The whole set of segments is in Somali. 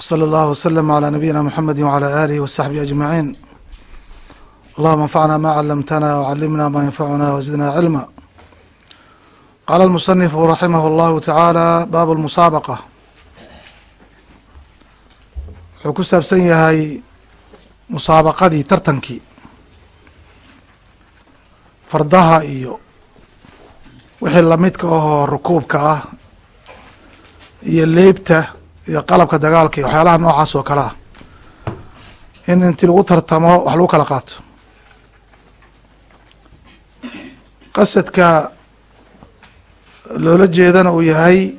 slى اllah wslm عlى nabiyina mxamedi wعlى alih wsaxbihi aجmaعin allahuma anfacna ma calamtana wcalimna ma yanfacuna wzidna cilma qala اlmusanifu raximah اllahu taعaalى bab اlmusaabaqa wuxuu ku saabsan yahay musaabaqadii tartankii fardaha iyo wixii lamidka ahoo rukuubka ah iyo leybta iyo qalabka dagaalka iyo waxyaalaha noocaas oo kale ah. In intii lagu tartamo wax lagu kala qaato. Qasadka loola jeedana uu yahay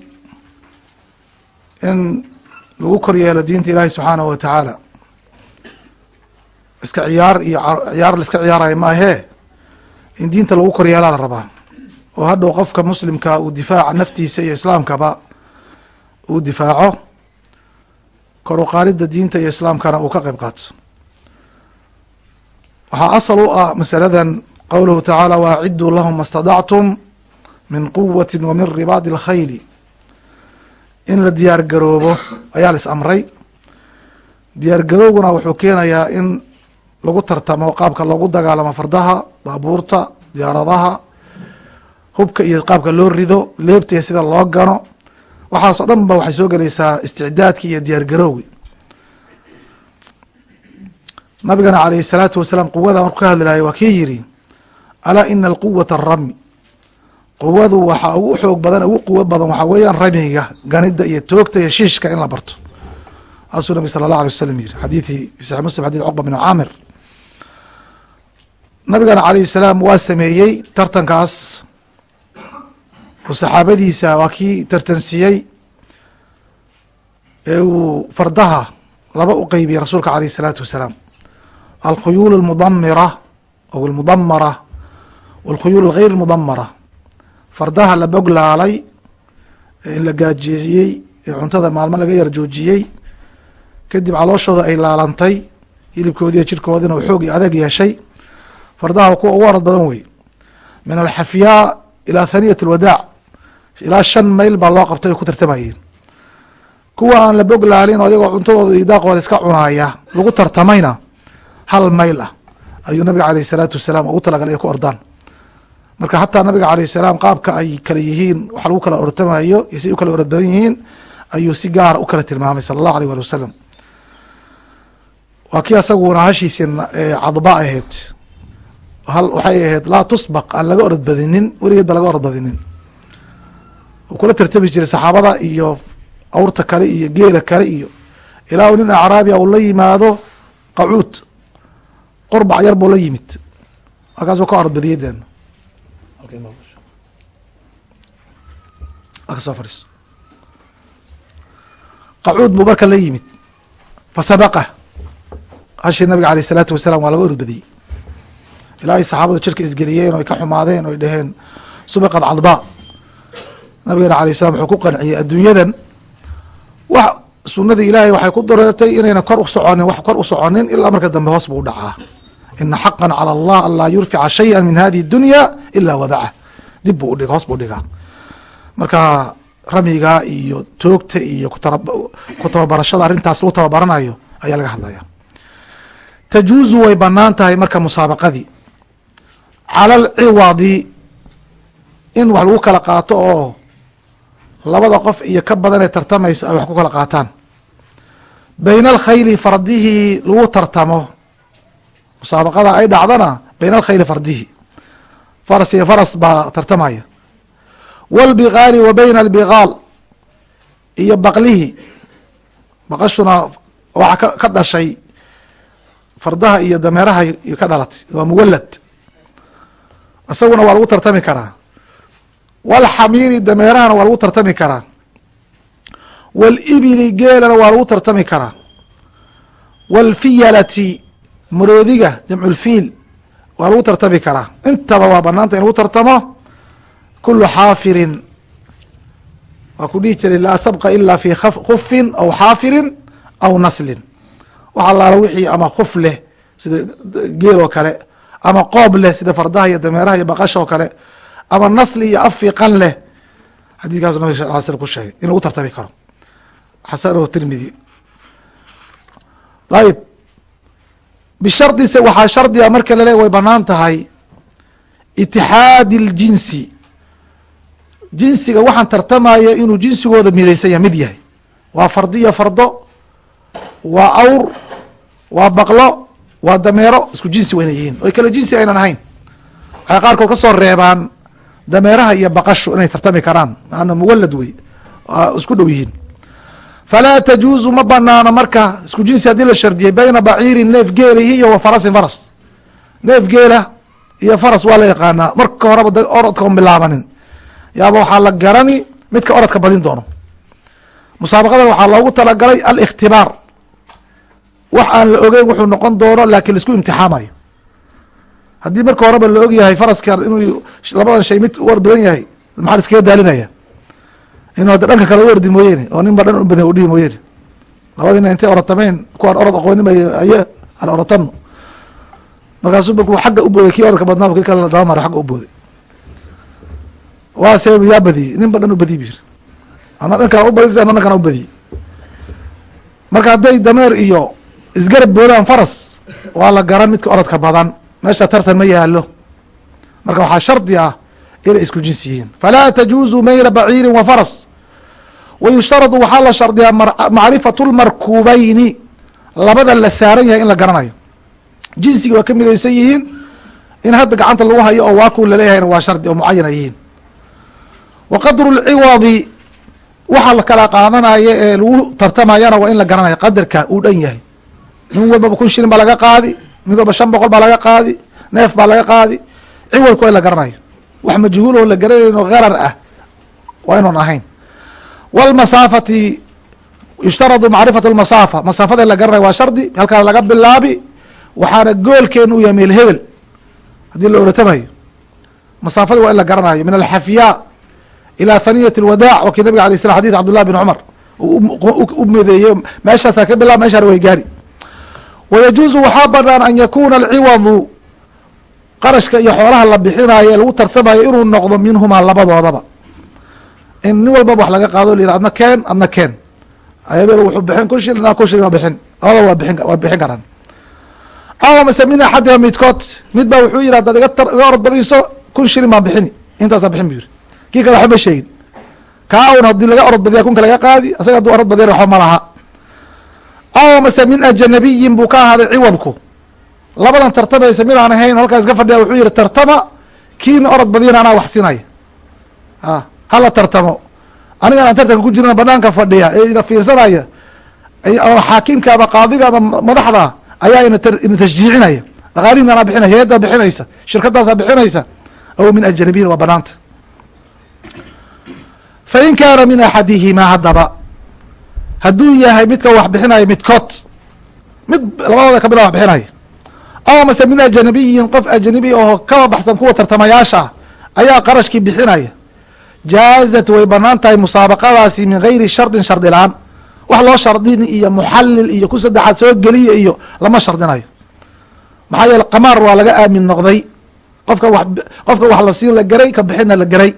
in lagu kor yeelo diinta ilaahi subxaanahu wa tacaala iska ciyaar iyo ciyaar la iska ciyaarayo maahee in diinta lagu kor yeelaa la rabaa. Oo hadhow qofka muslimka uu difaaca naftiisa iyo islaamkaba uu difaaco kor u qaadida diinta iyo islaamkana uu ka qeyb qaato. Waxaa asal u ah masaladan qowluhu tacaala waaciduu lahum ma stadactum min quwati wa min ribaadi اlkhayli in la diyaar garoobo ayaa la is amray. Diyaar garooguna wuxuu keenayaa in lagu tartamo qaabka loogu dagaalamo fardaha baabuurta diyaaradaha hubka iyo qaabka loo rido leebta iyo sida loo gano waxaas oo dhan ba waxay soo gelaysaa isticdaadki iyo diyaar garowgi nabigana alayhi الsalaatu wasalaam quwada markuu ka hadlayo waa kii yiri alaa ina alquwata arami quwadu waxaa ugu xoog badan ugu quwo badan waxaa weeyaan ramiga ganida iyo toogta iyo shiishka in la barto saasuu nabig sala اllah alay wasalam yiri xadiiثii fi saxi muslim xadith cqba bin caamir nabigana alayh الsalaam waa sameeyey tartankaas oo saxaabadiisa waa kii tartansiiyey ee uu fardaha laba u qeybiyey rasuulka alayh الsalaatu wasalaam alkhuyuul اlmudamira aw اlmudamara wاlkhuyuul غeyr mudamara fardaha la boglaalay ee la gaajeeyey ee cuntada maalmo laga yar joojiyey kadib calooshooda ay laalantay hilibkoodiiyo jirkoodina uu xoog iyo adeeg yeeshay fardaha kuwa ugu orad badan wey min alxafyaa ilaa haniyat اlwadaac ilaa shan mayl baa loo qabtay ay ku tartamayeen kuwa aan la boglaalin oo iyagoo cuntadooda iyo daaqooda iska cunaaya lagu tartamayna hal mayl ah ayuu nabiga caleyh isalaatu wasalaam ugu talagalay ay ku ordaan. Marka hataa nabiga caleyh salaam qaabka ay kala yihiin wax lagu kala ortamayo iyo siay u kala orod badan yihiin ayuu si gaara u kala tilmaamay sala allahu aleyh wali wasalam waa kii asaguna hashiisii cadba ahayd. Hal waxay ahayd laa tusbaq aan laga orod badinin weligeed laga orod badinin uu kula tartami jiray saxaabada iyo awrta kale iyo geela kale iyo ilaa u nin acraabiya uu la yimaado qacuud qurbac yar buu la yimid. Markaasuu ka orad badiyay den ka soo fadhiiso qacuud buu marka la yimid. Fasabaqa hashii nabiga aleyh isalaatu wasalaam waa laga orad badiyey ilaa ay saxaabadu jirka isgeliyeen o ay ka xumaadeen o ay dhaheen. Subiqad cadba nabigeena alayh salam wuxuu ku qanciyey adduunyadan. Wax sunadii ilaahay waxay ku dareertay inayna kor u soconin wax kor u soconin ilaa marka dambe hoos buu dhacaa. Ina xaqan calى allah an laa yurfica shaya min hadihi dunya ilaa wadaca dib buu udhig hoos buu dhigaa. Marka ramiga iyo toogta iyo ku tababarashada arrintaas lagu tababaranayo ayaa laga hadlaya. Tajuuzu way bannaan tahay marka musaabaqadii. Cala alciwadi in wax lagu kala qaato oo labada qof iyo ka badan ee tartamaysa ay wax ku kala qaataan. Bayna alkhayli fardihii lagu tartamo musaabaqada ay dhacdana bayna alkhayli fardihi. Faras iyo faras baa tartamaya. Wاlbigaali wa bayna albigaal iyo baqlihi. Baqashuna waxa ka dhashay fardaha iyo dameeraha ka dhalatay waa muwalad isaguna waa lagu tartami karaa walxamiiri dameerahana waa lagu tartami karaa walibili geelana waa lagu tartami karaa walfiyalati maroodiga jamculfiil waa lagu tartami karaa intaba waa banaanta in lagu tartamo kulu xaafirin waa ku dhihi jiray laa sabqa ilaa fi khufin aw xaafirin aw naslin wax allaala wixii ama khuf leh sida geel oo kale ama qoob leh sida fardaha iyo dameeraha iyo baqasha oo kale ama nasli iyo afiqan leh. Xadiidkaasu nabig sal l slam ku sheegay in lagu tartami karo. Xasanahu tirmidi. Ayib. Bishardise waxaa shardiga marka laleeya way bannaan tahay. Itixaadi اljinsi jinsiga waxaan tartamaya inuu jinsigooda midaysan yahay mid yahay. Waa fardiyo fardo waa awr waa baqlo waa dameero isku jinsi wayna yihiin. Oy kale jinsi aynan ahayn. Waxay qaarkood ka soo reebaan dameeraha iyo baqashu inay tartami karaan. Maana muwalad wey. Isku dhow yihiin. Falaa tajuuzu ma banaano marka isku jinsi haddii la shardiyay bayna baciirin neef geelihi iyo wa farasin faras. Neef geela iyo faras waa la yaqaanaa. Marka horeba orodka on bilaabanin. Yaaba waxaa la garani midka orodka badin doono. Musaabaqadan waxaa loogu talagalay alikhtibaar. Wax aan la ogeyn wuxuu noqon doono laakiin la isku imtixaamayo haddii marka horeba la og yahay faraska inuu labadan shay mid u or badan yahay maxaa iskaga daalinaya? Inuu hadda dhanka kale u mooyeene oo nin dhan u badan mooyeene labadina intay orotameen kuwaan orod aqoonin aye aan orotano markaasuu markuu xagga u kii orodka badnaaba kii kale dabamaro xagga u waa see yaa badiyey nin dhan u badiy bir ana dhankaan u badis ana dhankaan u badiyey marka hadday dameer iyo isgarab boodaan faras waa la garan midka orodka badan meesha tartan ma yaalo marka waxaa shardi ah inay isku jins yihiin. Falaa tajuuzu mayra baciirin wa faras. Wa waxaa la shardiyaa macrifatu lmarkubayni labada la saaran yahay in la garanayo. Jinsiga waa ka midaysan yihiin. In hadda gacanta lagu hayo oo waaku laleeyahayna waa shardi oo mucayana yihiin. Wa qadru lciwadi waxa la kala qaadanaya ee lagu tartamayana waa in la garanayo. Qadarka uu dhan yahay. Nin walbaba kun shilin baa laga qaadi mid walba shan boqol baa laga qaadi neef baa laga qaadi ciwadka waa in la garanayo wax majhuul oo la garanayn oo garar ah waa inuun ahayn. Wlmasaafati yushtaradu macrifat lmasaafa masaafada la garanayo waa shardi halkaas laga bilaabi waxaana goolkeena u yahay meel hebel. Haddii la oratamayo masaafada waa in la garanayo. Min alxafyaa ilى haniyat اlwadaac oo kii nabiga alay slam xadith cabdullah bin cumar u medeeyey meeshaasaa ka bilaab meshaana way gaari wayajuuzu waxaa banaan an yakuna alciwadu qarashka iyo xoolaha la bixinayo ee lagu tartamayo inuu noqdo minhumaa labadoodaba in nin walbaba wax laga qaado la yihah adna keen adna keen hebel wuxuu bixin kun shilin kun shilin waa bixin labada waa bixin waa bixin karaan ama mase min axadiha midkood mid baa wuxuu yihi hadaad iga iga orod badiso kun shilin baan bixini intaasaa bixin bu yiri kii kale waxba ma sheegin kaa un haddii laga orod badiya kunka laga qaadi asaga hadduu orod badiyana waxba ma laha aw mase min ajanabiyin buu ka ahaaday ciwadku. Labadan tartamaysa mid aan ahayn halkaa iska fadhiya wuxuu yihi tartama kiina orod badiyana anaa wax siinaya a hala tartamo. Anigan aan tartanka ku jirna banaanka fadhiya ee ina fiirsanaya ama xaakimka ama qaadiga ama madaxda ayaa ina ina tashjiicinaya. Dhaqaalihin anaa bixinaya hay'addaa bixinaysa shirkadaasaa bixinaysa. Aw min ajanabiyin waa banaanta fain kaana min axadihimaa haddaba hadduu yahay midka wax bixinaya midkood mid labadooda ka mid a wax bixinaya. Mase min ajanabiyin qof ajanabi oo kaba baxsan kuwa tartamayaasha ah ayaa qarashkii bixinaya. Jaazat way bannaan tahay musaabaqadaasi min gayri shardin shardi la'aan wax loo shardin iyo muxalil iyo ku saddexaad soo geliya iyo lama shardinayo. Maxaa yeele qamaar waa laga aamin noqday. Qofka wa qofka wax la siin la garay ka bixinna la garay.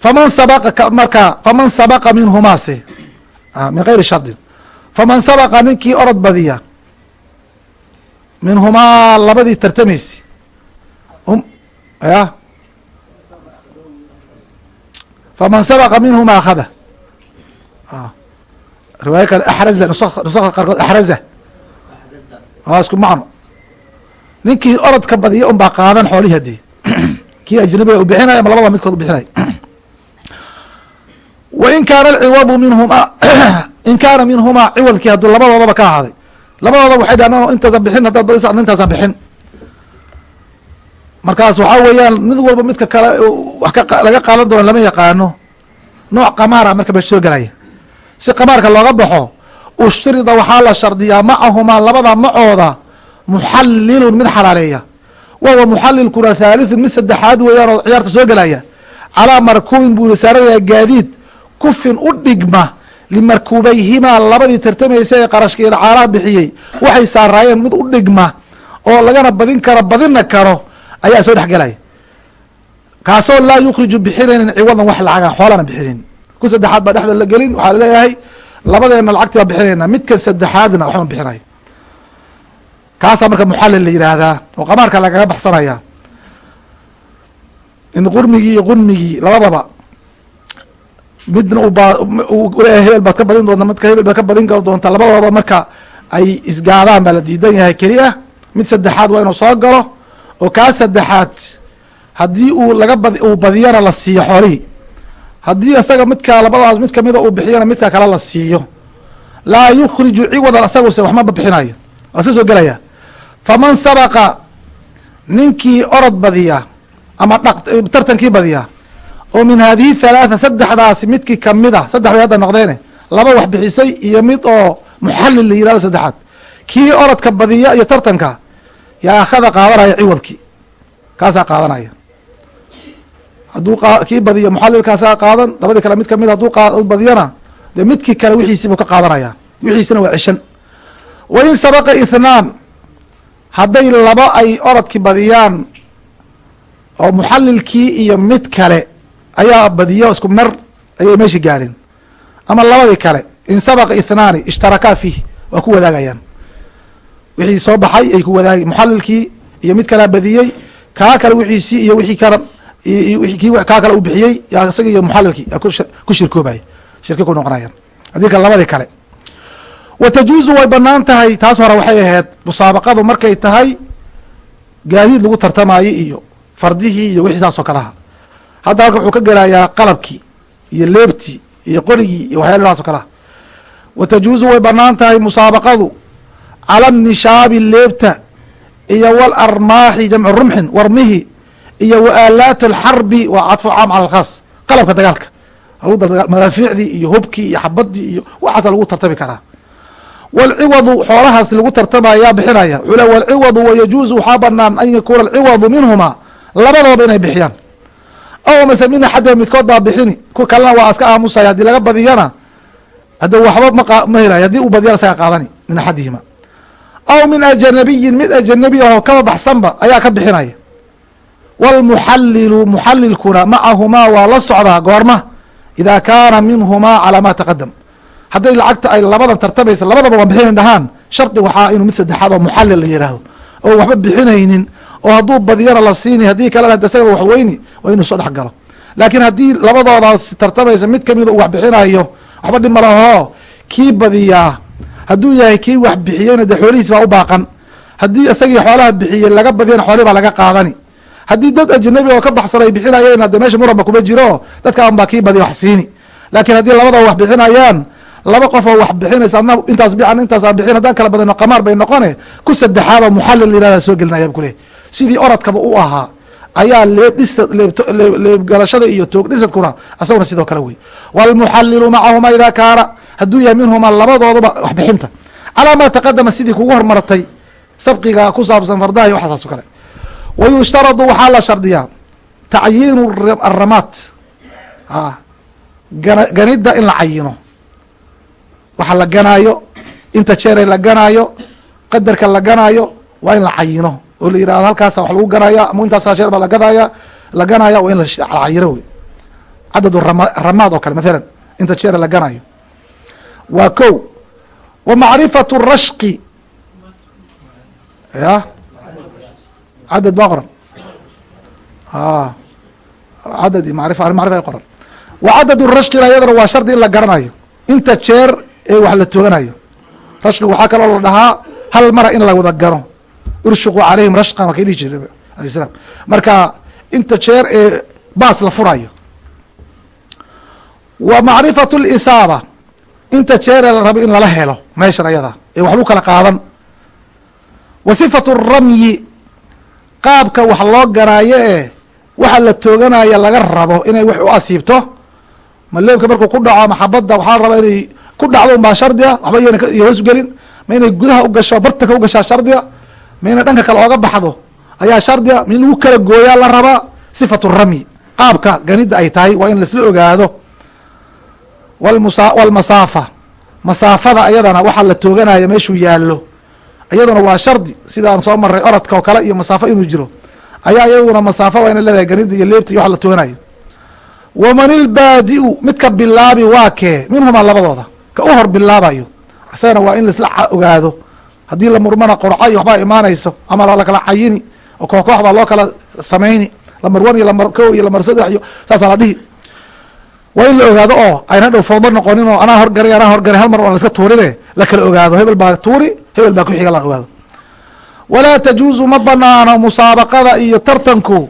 Faman sabaqa marka faman sabaqa minhumaase min gayri shardin faman sabaqa ninkii orod badiya minhumaa labadii tartamaysi ya faman sabaqa minhuma akhada riwaaya kale axraza nusakha qaarkood axraza isku macno ninkii orodka badiya un baa qaadan xoolihi haddii kii ajnabiga u bixinaya ama labada midkood u bixinaya wain kaana alciwadu minhuma in kaana minhumaa ciwadkii hadduu labadoodaba ka ahaaday. Labadooda waxay dhahan intaasaan bixin haddaad badisa adna intaasaan bixin markaas waxaa weeyaan mid walba midka kale wax laga qaadan doono lama yaqaano. Nooc qamaara marka meesha soo gelaya si qamaarka looga baxo ushturida waxaa la shardiyaa macahumaa labada macooda muxallilun mid xalaaleeya. Wahuwa muxalilkuna thalithun mid saddexaad weeyaan oo ciyaarta soo gelaya calaa markuubin buu saaranayaa gaadiid kufin u dhigma limarkuubayhimaa labadii tartamaysa ee qarashka iyo bixiyey. Waxay saaraayeen mid u dhigma oo lagana badin karo badina karo ayaa soo dhexgelaya kaasoo laa yukhriju bixinaynin ciwadan wax lacagan xoolana bixinin. Ku saddexaad baa dhexda la gelin waxaa la leeyahay labadeena lacagti baa bixinayna midka saddexaadna waxma bixinayo kaasaa marka muxallil la yidhaahdaa oo qamaarka lagaga baxsanaya. In qurmigii iyo qunmigii labadaba midna hebel baad ka badin doonta midka hebel baad ka badin doonta labadooda marka ay isgaadaan baa la diidan yahay keli ah mid saddexaad waa inuu soo galo oo kaa saddexaad haddii uu laga bad uu badiyana la siiyo xoolihii. Haddii isaga midka labadaas mid kamida uu bixiyana midka kale la siiyo. Laa yukhriju ciwadan asaguse waxmaba bixinayo waa iska soo gelaya. Faman sabaqa ninkii orod badiya ama dhaq tartankii badiya oo min hadihi thalaatha saddexdaasi midkii ka mid a saddex bay hadda noqdeene laba wax bixisay iyo mid oo muxallil la yihahdo saddexaad. Kii orodka badiya iyo tartanka yaa akhada qaadanaya ciwadkii kaasaa qaadanaya. Hadduu kii badiya muxalilkaasaa qaadan labadii kale mid ka mid hadduu badiyana dee midkii kale wixiisii buu ka qaadanaya wixiisina waa ceshan wa in sabaqa ithnaan hadday laba ay orodkii badiyaan oo muxalilkii iyo mid kale ayaa badiyo isku mer ayay meesha gaadheen ama labadii kale in sabaqa ithnaani ishtarakaa fiih waa ku wadaagayaan. Wixii soo baxay ay ku wadaagay muxalilkii iyo mid kalea badiyey kaa kale wixiisii iyo wixii kale kii kaa kale u bixiyey isaga iyo muxalilkii ku shirkoobay shirki ku noqonayaan. Haddii labadii kale. Wa tajuuzu way bannaan tahay taas hore waxay ahayd musaabaqadu markay tahay gaadiid lagu tartamaayo iyo fardihii iyo wixii saas oo kaleha hadda halka wuxuu ka gelayaa qalabkii iyo leebtii iyo qorigii iyo waxyaala saas o kaleha wa tajuuzu way bannaan tahay musaabaqadu cala nishaabi leebta iyo wal armaaxi jamcu rumxin warmihi iyo wa aalaat alxarbi waa cadfu caam cala alkhaas qalabka dagaalka. Madaafiicdii iyo hubkii iyo xabadii iyo waxaasa lagu tartami karaa. Walciwadu xoolahaas lagu tartamaya bixinaya. Wuxuu le walciwadu wayajuuzu waxaa banaan an yakuuna alciwadu minhuma labadooba inay bixiyaan aw mase min axadima midkood baa bixini ku kalena waa iska aamusaya haddii laga badiyana hadda waxba ma ma helay. Haddii uu badiyana isaga qaadani min axadihima. Aw min ajanabiyin mid ajanabi ahoo kaba baxsanba ayaa ka bixinaya. Wاlmuxalilu muxalilkuna macahumaa waa la socdaa goorma ida kaana minhumaa calaa ma taqadam hadday lacagta ay labadan tartamaysa labadaba waa bixinayn dhahaan. Shardi waxaa inuu mid saddexaad oo muxalil la yihahdo oo waxba bixinaynin oo hadduu badiyana la siini haddii kalena isagaba wax weyni waa inuu soo dhex galo laakiin haddii labadoodaas tartamaysa mid kamida uu wax bixinayo waxba dhib malahoo kii badiyaa hadduu yahay kii wax bixiyeyna dee xoolihiis baa u baaqan. Haddii isagii xoolaha bixiyey laga badiyana xoolihi baa laga qaadani. Haddii dad ajnabi oo ka baxsan ay bixinayeen de meesha muranba kuma jiro dadkaan baa kii badiya wax siini. Laakiin haddii labadaba wax bixinayaan laba qof oo wax bixinaysa adna intaas bican intaasaan bixin haddaan kala badano qamaar bay noqone ku saddexaad oo muxallil yirahda soo gelinaya kuleh sidii oradkaba u ahaa ayaa leebgalashada iyo toogdhisadkuna asaguna sidoo kale wey. Wاlmuxalilu macahuma ida kaana hadduu yahay minhuma labadooduba waxbixinta. Calaa ma taqadama sidii kugu hormartay sabqiga ku saabsan fardaha iyo waxaas o kale. Wayushtaradu waxaa la shardiyaa tacyiinu aramaat ganida in la cayino. Waxa la ganaayo inta jeere la ganaayo qadarka la ganaayo waa in la cayino oo la yiraahdo halkaasa wax lagu ganaya ama intaasa jeer baa lagadaya la ganaya waa in la cayino wey cadad ramaad oo kale mathalan inta jeere la ganayo. Waa ko wa macrifatu rashqi. Ya? Cadad baa qoran. Cadad marifa macrifa qoran. Wa cadad rashqina iyadana waa shardi in la garanayo. Inta jeer ee wax la toganayo. Rashqiga waxaa kaloo la dhahaa hal mara in la wada gano urshuqu calayhim rashqan waa kay dhihi jire alay slam marka inta jeer ee baas la furayo wa macrifatu lisaaba inta jeer ee la rabo in lala helo meeshan ayada ee waxbu kala qaadan. Wa sifatu ramyi qaabka wax loo ganaayo ee waxa la tooganaya laga rabo inay wax u asiibto ma leebka markuu ku dhaco maxabadda waxaa la rabaa inay ku dhacdo un baa shardiga waxba yana hoos gelin ma inay gudaha ugasho bartanka ugashaa shardiga ma inay dhanka kale ooga baxdo ayaa shardiga ma lagu kala gooyaa la rabaa sifatu ramyi qaabka ganida ay tahay waa in laisla ogaado. Wlmusa walmasaafa masaafada ayadana waxaa la tooganaya meeshuu yaallo. Iyaduna waa shardi sidaan soo maray oradka oo kale iyo masaafo inuu jiro. Ayaa iyaduna masaafo waa ina leedahay ganida iyo leebta iyo wax la tooganayo. Waman ilbaadi-u midka bilaabi waa kee minhumaa labadooda. Ka u hor bilaabayo. Isagana waa in laisla ogaado haddii la murmana qorca waxbaa imaanayso ama lakala cayini oo koox koox baa loo kala samayni lamar one iyo lamar ko iyo lamar saddex iyo saasaa la dhihi. Waa in la ogaado oo ayna dhow fawdo noqonin oo anaa horgaray anaa horgaray hal mar on laska tuurine la kala ogaado. Hebel baa tuuri hebel baa ku xiga la ogaado. Walaa tajuuzu ma banaano musaabaqada iyo tartanku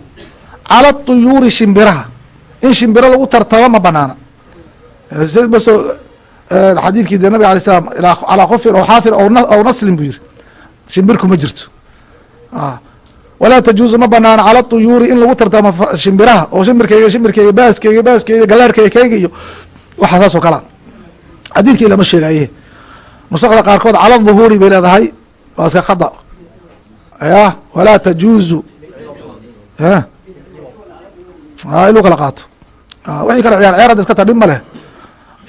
cala tuyuuri shimbiraha. In shimbiro lagu tartamo ma banaana. Baso xadiidkii de nabig alay slam calaa kofin aw xaafir aw naslin buu yiri shimbirku ma jirto. Walaa tajuuzu ma banaano cala tuyuuri in lagu tartamo shimbiraha oo shimbirkeyga shimbirkeyga baaskeyga baaskeyga galaarkeyga keyga iyo waxa saas oo kalea xadiidkii lama sheegaye nusakda qaarkood cala dhuhuuri bay leedahay waa iska khada. Ya walaa tajuuzu. In lu kala qaato. Wixii kale ciyaar ciyaar iska ta dhib ma leh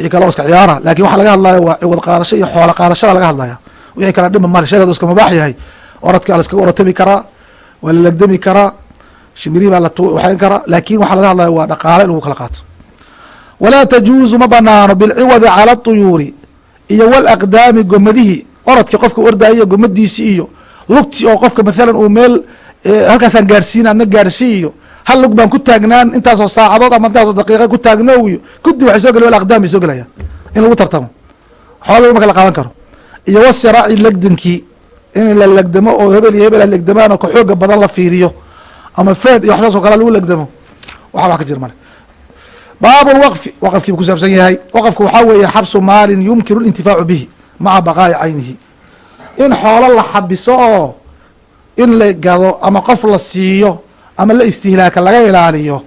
wixii kale iska ciyaara laakiin waxa laga hadlayo waa ciwad qaadasho iyo xoola qaadashada laga hadlaya. Wixii kale dhib male shaygaas iska mubaax yahay. Oradka la iskaga oratami karaa waa la legdami karaa shimiri baa lawaxayn karaa laakiin waxaa laga hadlaya waa dhaqaale in lagu kala qaato. Walaa tajuuzu ma banaano bilciwadi cala tuyuuri iyo walaqdaami gomadihii oradki qofka ordaayo gomadiisi iyo lugti oo qofka mathalan uu meel halkaasaan gaarsiin adna gaarsii iyo hal lug baan ku taagnaan intaasoo saacadood ama intaasoo daqiiqa ku taagno iyo kudi waxay soo gela wal aqdaam bay soo gelaya in lagu tartamo. Xoola lama kala qaadan karo. Iyo wasiraaci legdankii in la legdamo oo hebel iyo hebel a legdamaan oo ka xooga badan la fiiriyo. Ama fed iyo waxsaas oo kale lagu legdamo waxa wax ka jir male. Baab lwaqfi waqafkii bu kusaabsan yahay. Waqafku waxaa weeye xabsu maalin yumkinu lintifaacu bihi maca baqaa'i caynihi. In xoolo la xabiso oo in la gado ama qof la siiyo ama la istihlaaka laga ilaaliyo.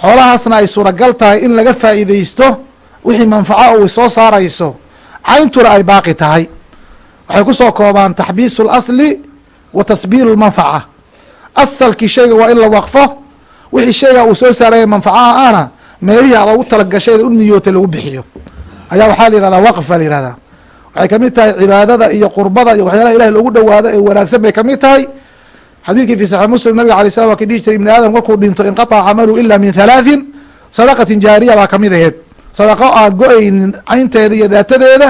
Xoolahaasna ay suuragal tahay in laga faa'iideysto wixii manfaco u soo saarayso. Cayntuna ay baaqi tahay. Waxay ku soo koobaan taxbiisu اlasli wa tasbiiru اlmanfaca asalkii shayga waa in la waqfo wixii shayga uu soo saaraya manfacaha ana meelihii aad ugu talagashay u niyootay lagu bixiyo. Ayaa waxaa la yihahdaa baa la yihahdaa waxay ka mid tahay cibaadada iyo qurbada iyo waxyaalaha ilahi loogu dhawaado ee wanaagsan bay ka mid tahay xadiidkii fi saxix muslim nabiga alay slam waa ka dhihi jiray ibni aadam markuu dhinto inqaطca camalu ila min halaaثin sadaqatin jaariya baa ka mid aheed sadaqo aan go'aynin caynteeda iyo daatadeeda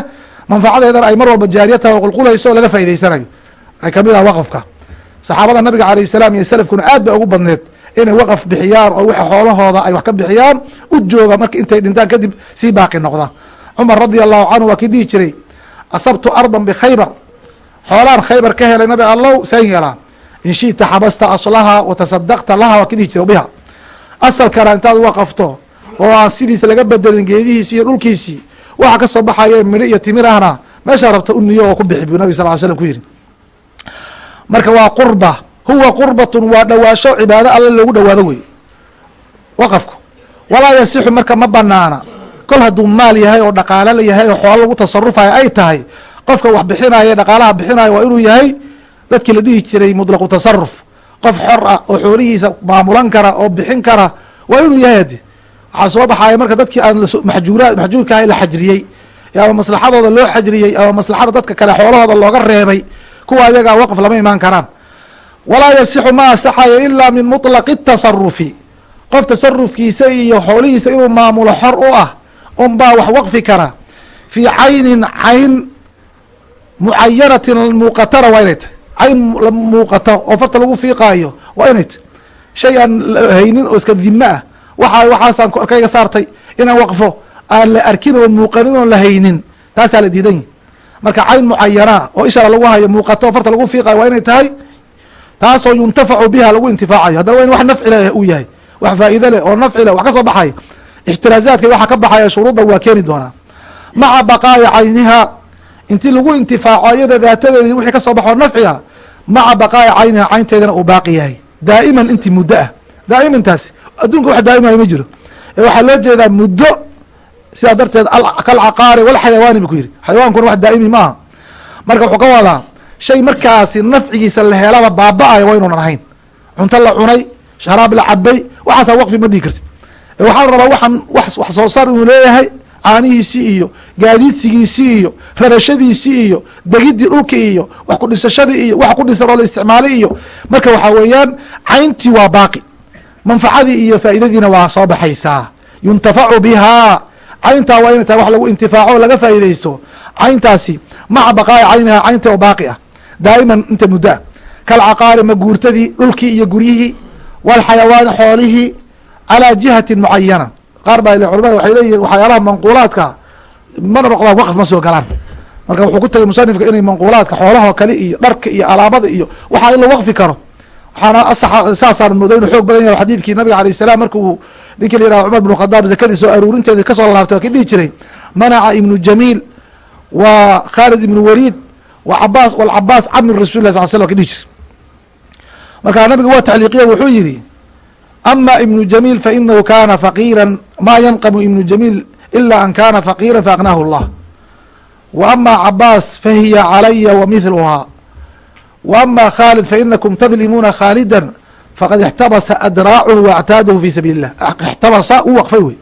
manfacadeedana ay mar walba jaariya tahay oo qulqulayso laga faa'idaysanayo ay ka mid ah waqafka saxaabada nabiga alayh salaam iyo salafkuna aad bay ugu badneed inay waqaf bixiyaan oo wix xoolahooda ay wax ka bixiyaan u jooga marka intay dhintaan kadib sii baaqi noqda. Cumar radia allahu canhu waa kii dhihi jiray asabtu ardan bikhaybar xoolaan khaybar ka helay nabi allow saan yeelaa in shita xabasta aslaha watasadaqta laha waa ki dhihi asalkana intaad waqafto oo aan sidiisa laga bedelin geedihiisi iyo dhulkiisii waxa ka soo baxaya midho iyo timir ahna meeshaa rabta u niyo oo ku bixi buu nabig sal ly slam ku yihi marka waa qurba huwa qurbatun waa dhawaasho cibaado alle loogu dhawaado wey waqafku walaa yasixu marka ma banaana kol hadduu maal yahay oo dhaqaale la yahay oo xoolo lagu tasarufayo ay tahay qofka wax bixinaya dhaqaalaha bixinayo waa inuu yahay dadkii la dhihi jiray mutlaqu tasaruf qof xor ah oo xoolihiisa maamulan kara oo bixin kara waa inuu yahay hadi waxaa soo baxaya marka dadkii aan maxjuurka ahay la xajriyey ama maslaxadooda loo xajriyey ama maslaxada dadka kale xoolahooda looga reebay kuwa ayagaa waqf lama imaan karaan. Walaa yasixu ma asaxayo ilaa min mutlaqi tasarufi qof tasarufkiisa iyo xoolihiisa inuu maamulo xor u ah un baa wax waqfi kara. Fii caynin cayn mucayanatin muuqatana waa inay tahy cayn muuqato oo farta lagu fiiqaayo. Waa inay tahy shay aan haynin oo iska dime ah. Waxa waxaasaan korkayga saartay inaan waqfo aan la arkin oo muuqanin oon la haynin. Taasaa la diidan yahi marka cayn mucayanaa oo ishara lagu hayo muuqato oo farta lagu fiiqayo waa inay tahay taasoo yuntafacu biha lagu intifaacayo. Haddana waa in wax nafci leh yahay. Wax faa'iide leh oo nafci leh wax ka soo baxaya ixtiraazaadka waxa ka baxaya shuruudda waa keeni doonaa. Maca baqaa'i cayniha intii lagu intifaaco iyada daatadeedi wixii ka soo baxoo nafciga maca baqaa'i cayniha caynteedana uu baaqi yahay. Daa'iman intii muddo ah. Daa'imantaasi adduunka wax daa'imaya ma jiro. Ee waxaa loo jeedaa muddo sidaa darteed kalcaqaari walxayawaani bu ku yihi xayawaankuna wax daa'imi maaha. Marka wuxuu ka wadaa shay markaasi nafcigiisa la helaba baaba-ayo waa inuunan ahayn. Cunto la cunay sharaab la cabay waxaasaa waqfi ma dhigi kartid. Waxaa la rabaa waxaan wax wax soo saar inuu leeyahay caanihiisii iyo gaadiidsigiisii iyo rarashadiisii iyo degidii dhulki iyo wax kudhisashadii iyo wax ku dhisan oo la isticmaalay iyo marka waxaa weeyaan cayntii waa baaqi. Manfacadii iyo faa'iidadiina waa soo baxaysaa. Yuntafacu bihaa. Cayntaa waa inay tahay wax lagu intifaaco o laga faa'iidaysto cayntaasi maca baqaa'i cayniha caynta oo baaqi ah. Daa'iman inta muddo ah. Kalcaqaari maguurtadii dhulkii iyo guryihii walxayawaani xoolihii calaa jihatin mucayana qaar baa culamada waxay leeyihiin waxyaalaha manquulaadka mana noqdaan waqf ma soo galaan. Marka wuxuu ku tagay musanifka inay manquulaadka xoolahoo kale iyo dharka iyo alaabada iyo waxaa in la waqfi karo. Waxaana saasaan mooda inuu xoog badan yahay xadiidkii nabiga alayh salaam marka uu ninkii la yihahdo cumar bnu khadaab zakadii soo aruurinteeda ka soo laabtay waa ki dhihi jiray manaca ibnu jamiil wa khaalid ibnu waliid wa cabaas walcabaas cami rasul lah sal slam wa ka dhihi jiray. Markaa nabiga waa tacliiqiya wuxuu yihi ama ibnu jamiil fainahu kana faqiira ma yanqamu ibnu jamiil ila an kana faqiira faaqnaahu اllah w ama cabaas fahiya calaya wa mihluhaa w ama khaalid fainakum tadlimuuna khaalida faqad ixtabasa adraacuhu waactaaduhu fi sabiili اllah ixtabasa uu waqfay wey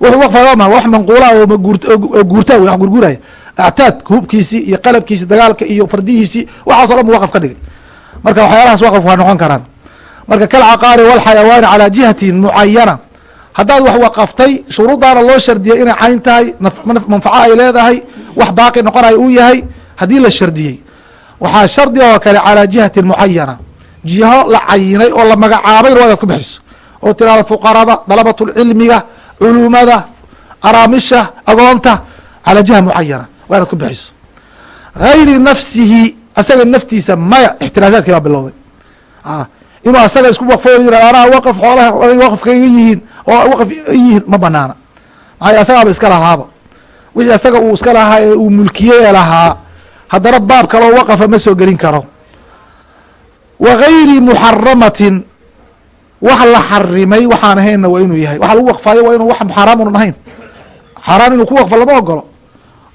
wuxuu waqfay maha wax manquula oo guurta wey wax gurguuraya actaad hubkiisii iyo qalabkiisi dagaalka iyo fardihiisii waxaaso dhan bu waqf ka dhigay marka waxyaalahaas waqf waa noqon karaan marka kalcaqaari walxayawaani calaa jihatin mucayana haddaad wax waqaftay shuruudaana loo shardiyay inay cayn tahay manfaco ay leedahay wax baaqi noqonayo uu yahay haddii la shardiyey waxaa shardi oo kale calaa jihatin mucayana jiho la cayinay oo la magacaabayna waa inaad ku bixiso. Oo tirahdo fuqarada dalabatulcilmiga culumada araamisha agoonta calaa jiha mucayana waa inaad ku bixiso. Hayri nafsihi asaga naftiisa maya ixtiraasaadkii baa bilowday inuu asaga isku waqfo anaa waqf xoolaha waqfkayga yihiin oo waqf yihiin ma banaana. Maxaa asagaaba iska lahaaba. Wixii asaga uu iska lahaa ee uu mulkiyee lahaa haddana baab kaloo waqafa ma soo gelin karo. Wa gayri muxaramatin wax la xarimay waxaan ahaynna waa inuu yahay. Waxa lagu waqfayo waa inuu wax xaaraam unan ahayn. Xaaraan inuu ku waqfo lama ogolo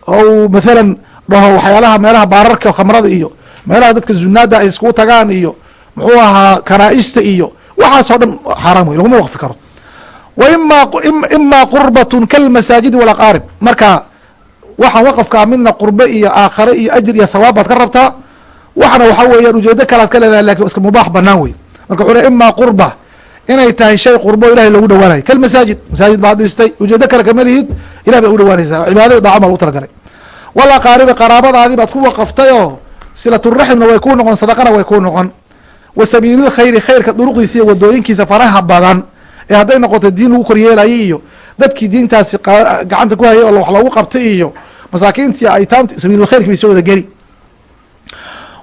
oo uu mathalan dhaho waxyaalaha meelaha baararka khamrada iyo meelaha dadka zunaada ay iskugu tagaan iyo muxuu ahaa kanaa-ista iyo waxaasoo dhan xaaraam wey laguma waqfi karo. Wa ima ima qurbatun kalmasaajidi walaqaarib marka waxaan waqafkaa midna qurbe iyo aakhare iyo ajir iyo thawaab baad ka rabtaa. Waxna waxa weeyaan ujeedo kalaad ka leedahay laakiin iska mubaax banaan wey marka wuxuu le ima qurba inay tahay shay qurbo ilahay lagu dhawaanayo. Kalmasaajid masaajid baad dhistay ujeedo kale kama lihid ilah baad u dhawaanaysaa. Cibaadada daacama lagu talagalay. Walaqaaribi qaraabadaadii baad ku waqaftay oo silaturaximna way kuu noqon sadaqana way kuu noqon wa sabiilul khayri khayrka duruqdiisa iyo wadooyinkiisa faraha badan ee hadday noqoto diin lagu koryeelayay iyo dadkii diintaasi gacanta ku hayay oo wax loogu qabtay iyo masaakiintii aytaamti sabiilul khayrki bay soo wada geli.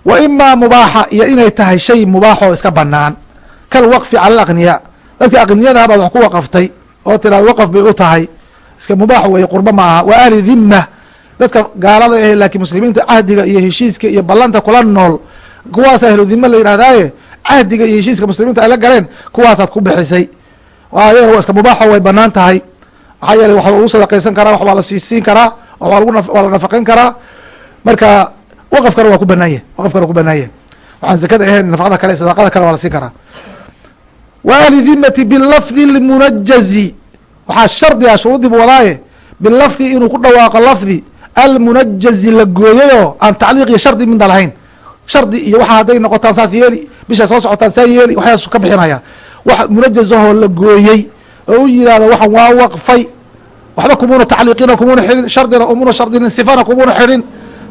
Wa imaa mubaaxa iyo inay tahay shay mubaax oo iska banaan kal waqfi cala alaqniyaa dadka aqniyadaha baad wax ku waqaftay oo tiraada waqaf bay u tahay iska mubaax weeye qurbo ma aha. Wa ahli dhimma. Dadka gaalada ahe laakiin muslimiinta cahdiga iyo heshiiska iyo ballanta kula nool. Kuwaas ahlu dhima la yidhahdaaye cahdiga iyo heshiiska muslimiinta ay la galeen kuwaasaad ku bixisay. Iska mubaaxo way bannaan tahay. Maxaa yeeley wax lagu sadaqaysan karaa wax la siisiin karaa waa la nafaqayn karaa. Marka waqafkana waa ku banaanya waqafkana ku banaanya waxaan zakada ahayn nafaqada kale sadaqada kale waa la siin karaa. Wa dhimati bilafdi lmunajazi waxaa shardi ah shuruudiibu wadaaye. Bilafdi inuu ku dhawaaqo lafdi almunajazi la gooyayoo aan tacliiq iyo shardi midna lahayn. Shardi iyo waxa hadday noqotaan saas yeeli bisha soo socotaan saa yeeli waxyaas ka bixinaya. Wax munajazahoo la gooyey oo u yihahdo waxan waa waqfay. Waxba kumuna tacliiqina kumuna xidhin shardina umuna shardinin sifana kumuna xidhin.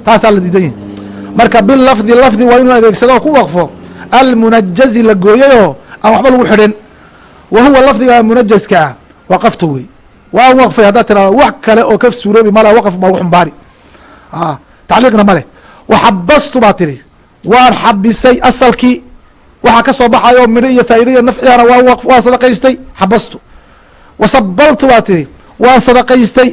Taasaa la diidan yahi marka bilafdi lafdi waa inuu adeegsado ku waqfo. Almunajazi la gooyayoo aan waxba lagu xidhin. Wa huwa lafdiga munajaska ah waqafta wey waan waqfay haddaad tirahdo wax kale oo ka suuroobi male waqf baa uxumbaari tacliiqna ma waxabastu baa tiri waan xabisay asalkii waxaa ka soo baxayo midho iyo faa'iida iyo nafcigana waa waan sadaqaystay xabastu. Wasabaltu baa tiri waan sadaqaystay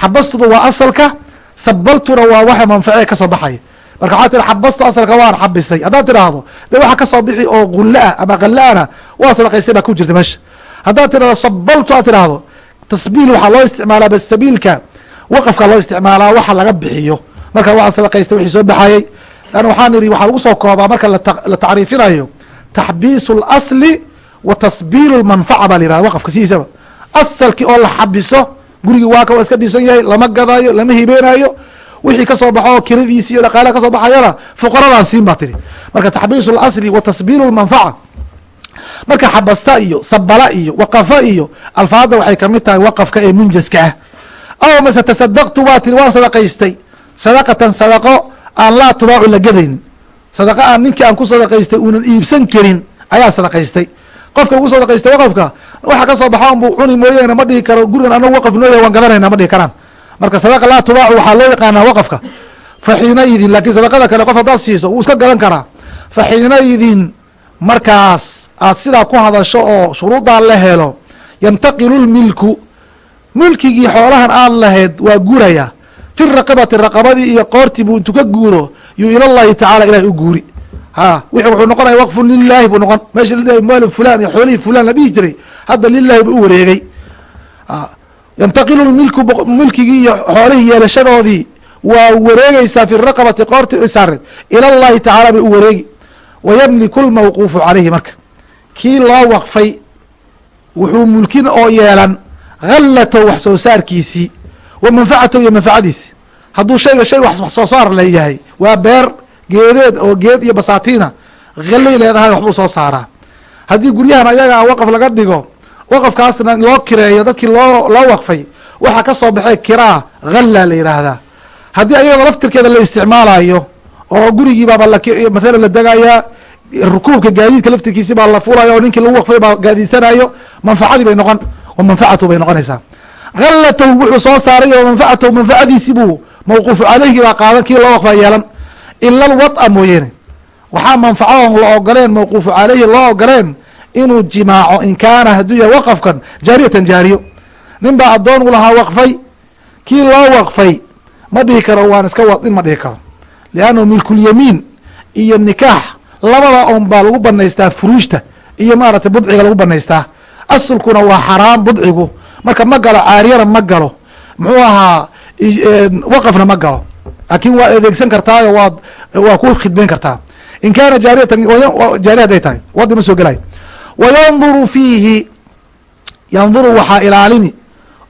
xabastuda waa asalka sabaltuna waa waxa manface ka soo baxaya. Marka waxaa tiri xabastu asalka waan xabisay. Haddaad tiraahdo dee waxa ka soo bixi oo gulla ah ama qalla-ana waa sadaqaystay baa ku jirta meesha. Haddaad tirahdo sabaltu aad tiraahdo tasbiil waxaa loo isticmaalaa bas sabiilka waqafka loo isticmaalaa waxa laga bixiyo. Marka waan sadaqaystay wixii soo baxayey lan waxaan idhi waxaa lagu soo koobaa marka la tacriifinayo taxbiisu اlasli wa tasbiilu lmanfaca baa la yihahda waqafka sidiisaba. Asalkii oo la xabiso gurigii waaka waa iska dhisan yahay lama gadayo lama hibeenayo wixii ka soo baxo kiradiisi iyo dhaqaalaha ka soo baxayana fuqaradaan siin baa tiri. Marka taxbiisu اlasli wa tasbiilu lmanfaca marka xabasta iyo sabala iyo waqafa iyo alfaada waxay ka mid tahay waqafka ee munjaska ah. Aw mase tasadaqtu waa tiri waan sadaqaystay. Sadaqatan sadaqo aan laa tubaacu la gadaynin sadaqa aan ninkii aan ku sadaqaystay uunan iibsan karin ayaa sadaqaystay. Qofka ugu sadaqaystay waqafka waxa ka soo baxa unbuu cuni mooyeene ma dhihi karo gurigan anagu waqaf nooya waan gadanayna ma dhihi karaan. Marka sadaqa laa tubaacu waxaa loo yaqaanaa waqafka. Fa xiinaidin laakiin sadaqada kale qof haddaad siiso wuu iska gadan karaa. Fa xiinaidin markaas aad sidaa ku hadasho oo shuruuddaa la helo yantaqilu lmilku milkigii xoolahan aad lahayd waa guraya. Fi raqabati raqabadii iyo qoortii buu intu ka guuro yuu ilallahi tacala ilahay u guuri. Ha wuxuu noqonaya waqfun lilahi buu noqon. Meesha maali fulan iyo xoolihii fulan la dhihi jiray hadda lilahi buu u wareegay. Yantaqilu milku milkigii iyo xoolihii yeelashadoodii waa wareegeysaa fi raqabati qoortii saareed ila llahi tacaala bay u wareegi. Wayamliku lmawquufu calayhi marka. Kii loo waqfay wuxuu mulkin oo yeelan hallatow wax soo saarkiisii wa manfacatow iyo manfacadiisi hadduu shayga shay wax soo saar leeyahay waa beer geedeed oo geed iyo basaatiina hallay leedahay waxbuu soo saaraa. Haddii guryahan ayagaa waqaf laga dhigo waqafkaasna loo kireeyo dadkii loo loo waqfay waxaa ka soo baxee kiraa halla la yidhaahdaa haddii ayadoo laftirkeeda la isticmaalayo oo gurigii baaba mathalan la degayaa rukuubka gaadiidka laftirkiisi baa la fulaya oo ninkii lagu waqfay baa gaadiidsanayo manfacadii bay noqon manfacatu bay noqonaysaa. Hallatahu wuxuu soo saaray oo manfacatahu manfacadiisi buu mawquufu caleyhi baa qaadan kii loo waqfaa yeelan. Ila lwada mooyeene waxaa manfacadoon la ogoleen mawquufu caleyhi loo ogoleen inuu jimaaco in kaana hadduu yahay waqafkan jaariyatan jaariyo. Nin baa addoon u lahaa waqfay kii loo waqfay ma dhihi karo waan iska wadin ma dhihi karo. Liannahu milkulyamiin iyo nikaax labada on baa lagu banaystaa furuujta iyo maaragtay budciga lagu banaystaa asalkuna waa xaraam budcigu. Marka ma galo caariyana ma galo. Muxuu ahaa waqafna ma galo. Laakiin waa adeegsan kartaayo waad waa ku khidmeyn kartaa. In kaana jaariyatan jaariya haday tahay wadi ma soo gelay. Wayanduru fiihi yanduru waxaa ilaalini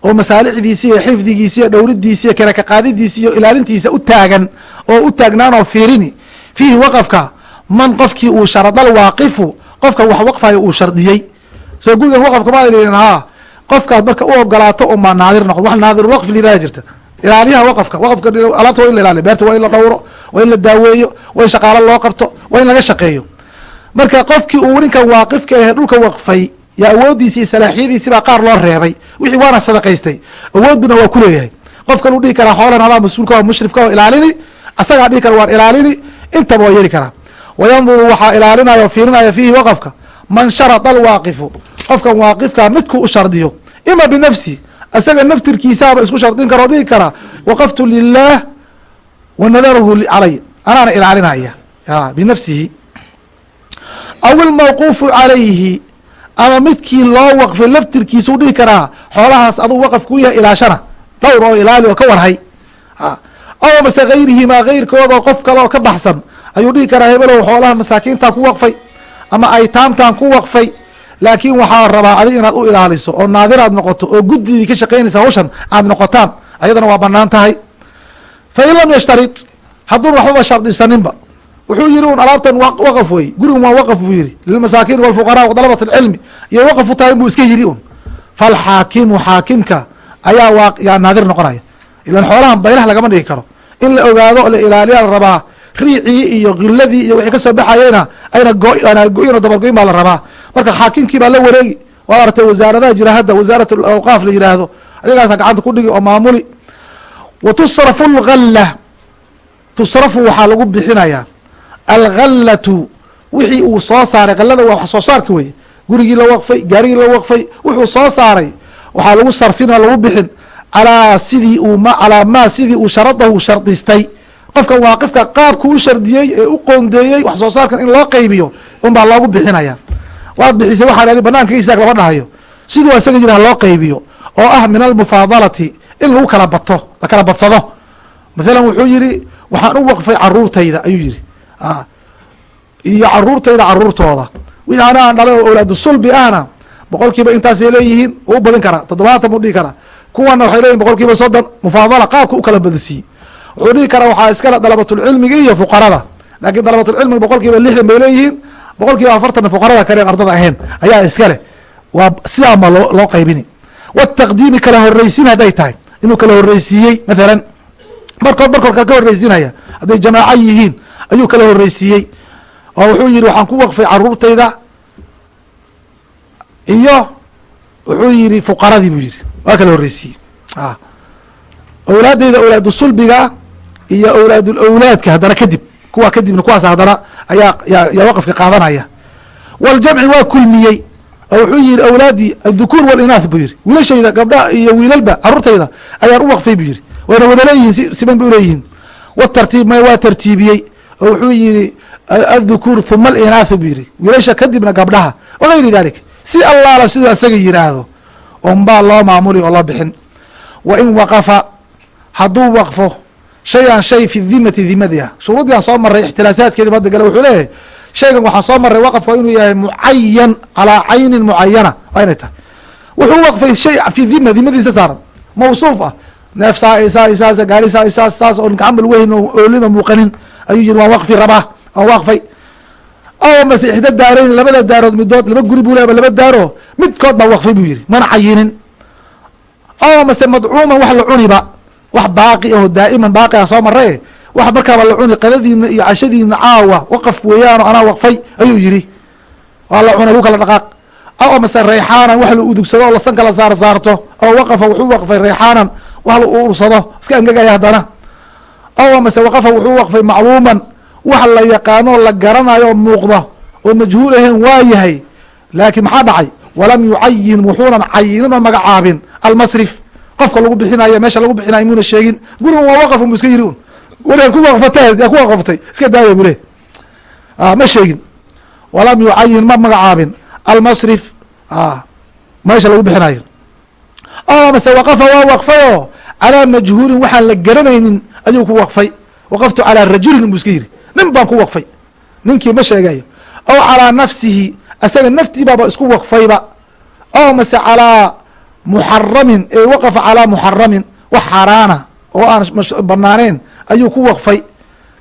oo masaalixdiisi iyo xifdigiisi iyo dhowridiisi iyo kala kaqaadidiisi iyo ilaalintiisa u taagan oo u taagnaan oo fiirini. Fiihi waqafka man qofkii uu sharadal waaqifu qofka wax waqfayo uu shardiyey. Soo gurigan waqafka ma adn haa qofkaad marka u ogolaato unbaa naadir noqon wax naadirulwaqf liraa jirta ilaaliyaha waqafka. Waqafka alaabta waa in la ilaaliyo beerta waa in la dhowro waa in la daaweeyo waa in shaqaalo loo qabto waa in laga shaqeeyo. Marka qofkii uu ninkan waaqifka ahe dhulka waqfay yo awoodiisi iyo salaaxiyadiisi baa qaar loo reebay wixii waana sadaqaystay. Awoodbuna waa kuleeyahay qofkan uu dhihi karaa xoolan adaa mas'uulka oo mushrifka oo ilaalini asagaa dhihi kara waan ilaalini intaba waa yeeli karaa. Wayanduru waxaa ilaalinaya o fiirinaya fiihi waqafka man sharada alwaaqifu. Qofkan waaqifka midkuu u shardiyo ima binafsi isaga naftirkiisaaba isku shardin kara oo dhihi karaa waqaftu lilah wa nadaruhu calay. Anaana ilaalinaya. Binafsihi. Aw ilmawquufu calayhi. Ama midkii loo waqfay laftirkiisuu dhihi karaa xoolahaas aduu waqaf ku yahay ilaashana. Dhowr oo ilaali oo ka warhay. Aw mase gayrihimaa gayrkooda oo qof kale oo ka baxsan ayuu dhihi karaa hebelow xoolaha masaakiintaan ku waqfay ama aytaamtaan ku waqfay laakiin waxaa rabaa adig inaad u ilaaliso oo naadiraad noqoto oo guddigii ka shaqaynaysa hawshan aad noqotaan. Ayadana waa bannaan tahay. Fa in lam yashtarit hadduun waxbaba shardisaninba wuxuu yihi un alaabtan waqaf wey gurigan waa waqaf buu yihi lilmasaakiin walfuqaraa wadalabat alcilmi iyo waqafu tahay buu iska yidhi un falxaakimu xaakimka ayaa yaa naadir noqonaya. Ilan xoolahan baylah lagama dhigi karo. In la ogaado la ilaaliya la rabaa riicii iyo kiladii iyo wixii ka soo baxayena ayna go-in oo dabargo-in baa la rabaa marka xaakimkii baa la wareegi waad aragtay wasaaradaha jira hadda wasaarat awqaaf la yiraahdo ayagaasa gacanta ku dhigi oo maamuli. Wa tusrafu tusrafu waxaa lagu bixinayaa alghallatu wixii uu soo saaray hallada waa wax soo saarka wey gurigii la waqfay gaarigii la waqfay wuxuu soo saaray. Waxaa lagu sarfina lagu bixin. Calaa sidii uu m calaa maa sidii uu sharadahu shardistay qofkan waaqifka qaabku u shardiyey ee u qoondeeyey wax soo saarkan in loo qaybiyo unbaa loogu bixinaya waad bixisay waxaa banaanka isaag lama dhahayo. Siduu isaga yidhah loo qaybiyo oo ah min almufaadalati in lagu kala bato la kala badsado. Mathalan wuxuu yihi waxaan u waqfay caruurtayda ayuu yihi iyo caruurtayda caruurtooda wixii ana aan dhalay oo awlaadu sulbi ahna boqol kiiba intaasay leeyihiin u badin karaa toddobaatan buu dhihi karaa. Kuwana waxay leeyihiin boqol kiiba soddon mufaadala qaabka u kala badisiiyey wuxuu dhihi karaa waxaa iskale dalabatulcilmiga iyo fuqarada. Laakiin dalabatulcilmiga boqol kiiba lixdan bay leeyihiin boqol kiiba afartanna fuqarada kalen ardada ahayn ayaa iskale waa sidaa ma loo loo qaybini. Wataqdiimi kala horreysin hadday tahay. Inuu kala horreysiiyey mathalan markood markood ka horreysiinaya hadday jamaaco yihiin ayuu kala horreysiiyey oo wuxuu yihi waxaan ku waqfay caruurtayda. Iyo wuxuu yihi fuqaradii buu yihi waa kala horreysiiyey awlaadeyda awlaadu sulbiga iyo awlaadul awlaadka haddana kadib kuwa kadibna kuwaas haddana ayaa yaa waqafka qaadanaya. Waljamci waa kulmiyey oo wuxuu yihi awlaadii adhukuur walinath buu yihi wiilashayda gabdha iyo wiilalba caruurtayda ayaan u waqfay buu yihi wayna wada leeyihiin siman bay uleeyihiin watartiib may waa tartiibiyey oo wuxuu yihi adhukuur huma alinaathu buu yihi wiilasha kadibna gabdhaha wagayri dalik si allaala siduu asaga yiraahdo unbaa loo maamuli oo loo bixin. Wa in waqafa hadduu waqfo shay-an shay fi dhimati dhimadiha. Shuruuddii aan soo maray ixtiraasaadkeediba hadda gale wuxuu leeyahay shaygan waxaan soo maray waqafka inuu yahay mucayan calaa caynin mucayana waa inay tahay. Wuxuu waqfay shay fi dhima dhimadiisa saaran. Mawsuuf ah. Neef saa saa saas gaari saa saas saas oo gacanba lagu hayn oolin oo muuqanin. Ayuu yiri waan waqfi rabaa waan waqfay. O mase ixda daarayn labada daarood midood laba guri buu leaba laba daaro midkood baa waqfay buu yihi mana cayinin o mase madcuuman wax la cuniba wax baaqi aho daa'iman baaqi a soo mare wax markaaba la cuni qadadiina iyo cashadiina caawa waqaf weeyaano anaa waqfay ayuu yihi waa la cunay wu kala dhaqaaq. O mase rayxaanan wax la udugsado oo lasan kala saar saarto oo waqafa wuxuu waqfay rayxaanan wax la ursado iska angegaya haddana. O mase waqafa wuxuu waqfay macluuman wax la yaqaano la garanayo oo muuqda oo majhuul ahayn waa yahay. Laakiin maxaa dhacay? Walam yucayin wuxuunan cayinin oo magacaabin. Almasrif qofka lagu bixinayo meesha lagu bixinayo muuna sheegin. Gurigan waa waqaf mu iska yiri un weligaad ku waqfatay yaa ku waqaftay iska daaya bule ma sheegin. Walam yucayin ma magacaabin. Almasrif meesha lagu bixinayo o mase waqafa waa waqfay oo calaa majhuulin waxaan la garanaynin ayuu ku waqfay. Waqaftu calaa rajulin buu iska yiri. Nin baan ku waqfay. Ninkii ma sheegayo aw calaa nafsihi asaga naftiibaaba isku waqfayba. O mase calaa muxaramin ee waqafa calaa muxaramin wax xaaraana oo aan banaaneyn ayuu ku waqfay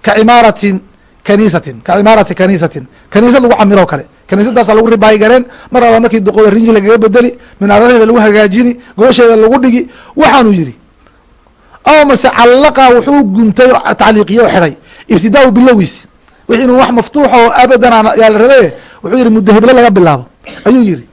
ka cimaaratin kaniisatin ka cimaarati kaniisatin. Kaniisad lagu camiro kale. Kaniisadaasa lagu ribaayi gareen. Mar alla markii duqooda rinji lagaga bedeli minaaradeeda lagu hagaajini gobasheeda lagu dhigi waxaanuu yidhi aw mase callaqa wuxuu guntay tacliiqiye o xidhay ibtidaau bilowis wixi inuu wax maftuuxa oo abadan yaa la rabe wuxuu yihi muddo heble laga bilaabo. Ayuu yihi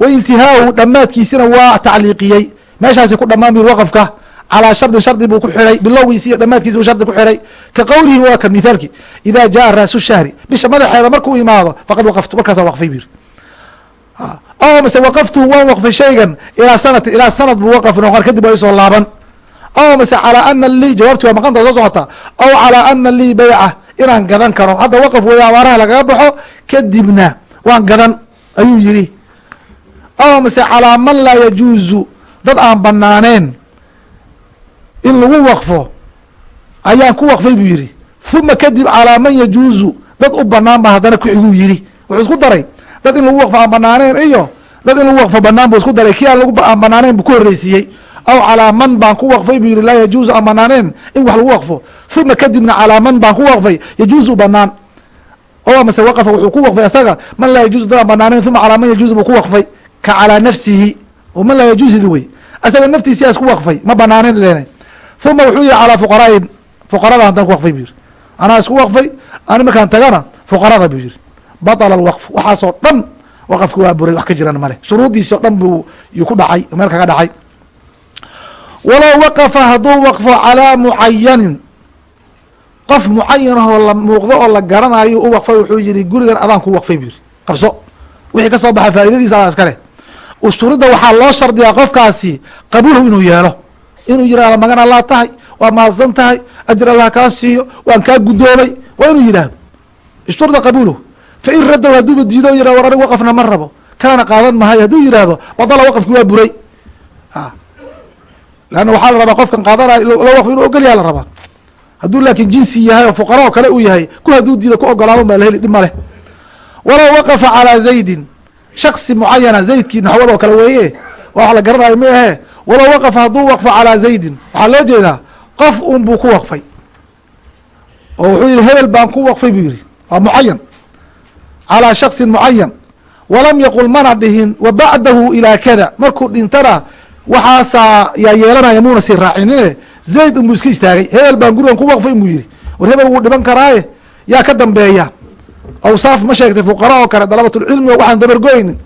wa intihaau dhammaadkiisina waa tacliiqiyey. Meeshaasi ku dhamaan bir waqafka calaa shardin shardi buu ku xiray bilowgiisi iyo dhammaadkiisi buu shardi ku xiray. Ka qowlihi waa kan mithaalki ida jaa raasu shahri. Bisha madaxeeda markuu imaado faqad waqaftu markaasa waqfay bu yiri o mase waqaftuhu waan waqfay shaygan ilaa sanati ilaa sanad buu waqaf noqon kadib waa isoo laaban. O mase calaa ana lii jawaabti waa maqanta soo socota. Aw calaa ana lii bayca inaan gadan karo. Hadda waqaf weeye abaaraha lagaga baxo kadibna waan gadan ayuu yiri o mase calaa man laa yajuuzu? Dad aan banaaneen in lagu waqfo ayaan ku waqfay buu yihi uma kadib calaa man yajuuzu? Dad u banaan ba haddana ku xiguu yiri wuxuu isku daray. Dad in lagu waqfo aan banaaneen iyo dad in lagu waqfo banaan buu isku daray. Kii aan aan banaaneen buu ku horreysiiyey aw calaa man baan ku waqfay buu yihi laa yajuuzu aan banaaneen in wax lagu waqfo. Uma kadibna calaa man baan ku waqfay. Yajuuzu banaan o mase waqafa wuxuu ku waqfay asaga. Man laa yajuuzu dad aan banaaneen uma calaa man yajuuzu buu ku waqfay ka calaa nafsihi man laa yajuuzidu wey asaga naftiisi isku waqfay ma banaanen leena uma wuxuu yihi calaa fuqaraain fuqarada haddana ku waqfay buu yihi anaa isku waqfay ani markaan tagana fuqarada buu yihi batala alwaqf waxaasoo dhan waqafki waa buray wax ka jiran male shuruuddiisi o dhan buu yuu ku dhacay meel kaga dhacay. Walow waqafa hadduu waqfo calaa mucayanin qof mucayan ahoo la muuqdo oo la garanayo u waqfay wuxuu yihi gurigan adaan ku waqfay buu yihi qabso. Wixii ka soo baxa faa'idadiisa adaa iskale usturidda waxaa loo shardiyaa qofkaasi qabuulhu inuu yeelo. Inuu yihahdo magan allaa tahay waa mahadsan tahay ajir allah kaa siiyo waan kaa guddoomay. Waa inuu yidhaahdo. Ishturda qabuuluhu fain radow hadduuba diido o yihah war anig waqafna ma rabo kaana qaadan mahay. Hadduu yihahdo badala waqafki waa buray. Leanna waxaa la rabaa qofkan qaadanayo la waqf inuu ogolyaha la rabaa. Hadduu laakin jinsi yahay oo fuqara oo kale uu yahay ku hadduu diido ku ogolaadan baa la heli dhib ma leh. Walow waqafa calaa zaydin shaksi mucayana zaydkii naxwada oo kale weeye wax la garanayo ma ahe walow waqafa hadduu waqfo calaa zaydin waxaa loo jeedaa qof un buu ku waqfay oo wuxuu yihi hebel baan ku waqfay buu yihi waa mucayan calaa shaksin mucayan walam yaqul mana dhihin wa bacdahu ilaa kada markuu dhintana waxaasaa yaa yeelanaya muuna sii raacinine zayd unbuu iska istaagay hebel baan gurigan ku waqfay inbuu yihi war hebel wuu dhiban karaaye yaa ka dambeeya awsaaf ma sheegtay fuqara oo kale dalabatulcilmi waxaan dabargoynin